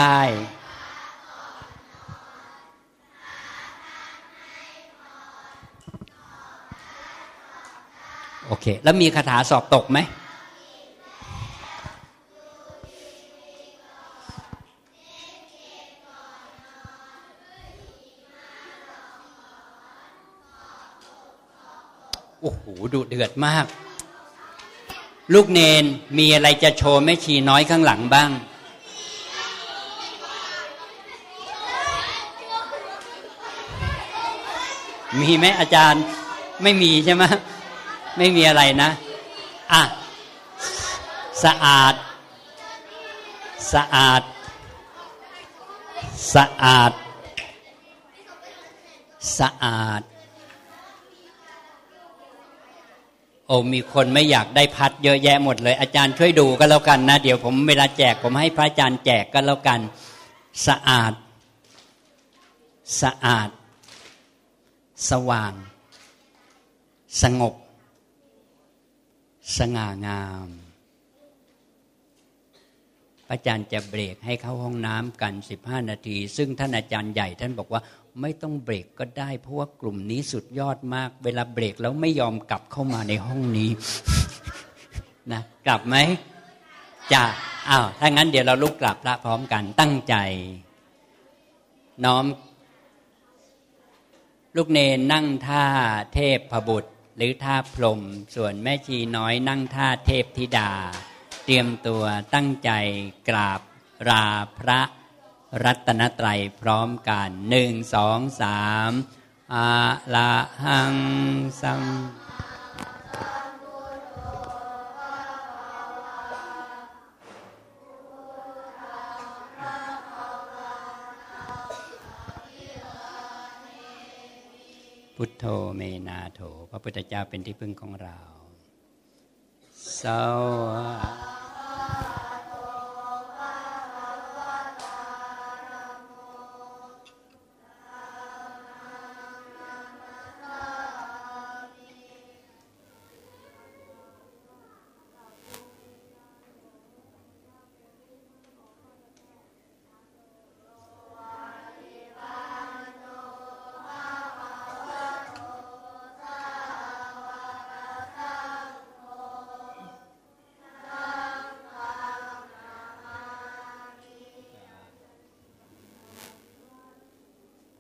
โอเค แล้วมีคาถาสอบตกไหม โอ้โห ดุเดือดมาก ลูกเนนมีอะไรจะโชว์แม่ชีน้อยข้างหลังบ้าง มีไหมอาจารย์ไม่มีใช่ไหมไม่มีอะไรนะอะสะอาด สะอาด สะอาด สะอาด โอ้มีคนไม่อยากได้พัดเยอะแยะหมดเลย อาจารย์ช่วยดูก็แล้วกันนะ เดี๋ยวผมเวลาแจกผมให้พระอาจารย์แจกก็แล้วกัน สะอาด สะอาด สว่าง สงบ สง่างามอาจารย์จะเบรกให้เข้าห้องน้ำกันสิบห้านาที ซึ่งท่านอาจารย์ใหญ่ท่านบอกว่าไม่ต้องเบรกก็ได้ เพราะว่ากลุ่มนี้สุดยอดมาก เวลาเบรกแล้วไม่ยอมกลับเข้ามาในห้องนี้นะกลับไหมจะอ้าวถ้างั้นเดี๋ยวเราลุกกลับละพร้อมกันตั้งใจ น้อม ลูกเนนนั่งท่าเทพพบุตร หรือท่าพรมส่วนแม่ชีน้อยนั่งท่าเทพธิดา เตรียมตัวตั้งใจกราบราพระรัตนตรัยพร้อมกันหนึ่งสองสามอาละหังสัม พุทโธเมนาโถ พระพุทธเจ้าเป็นที่พึ่งของเราสวัสดี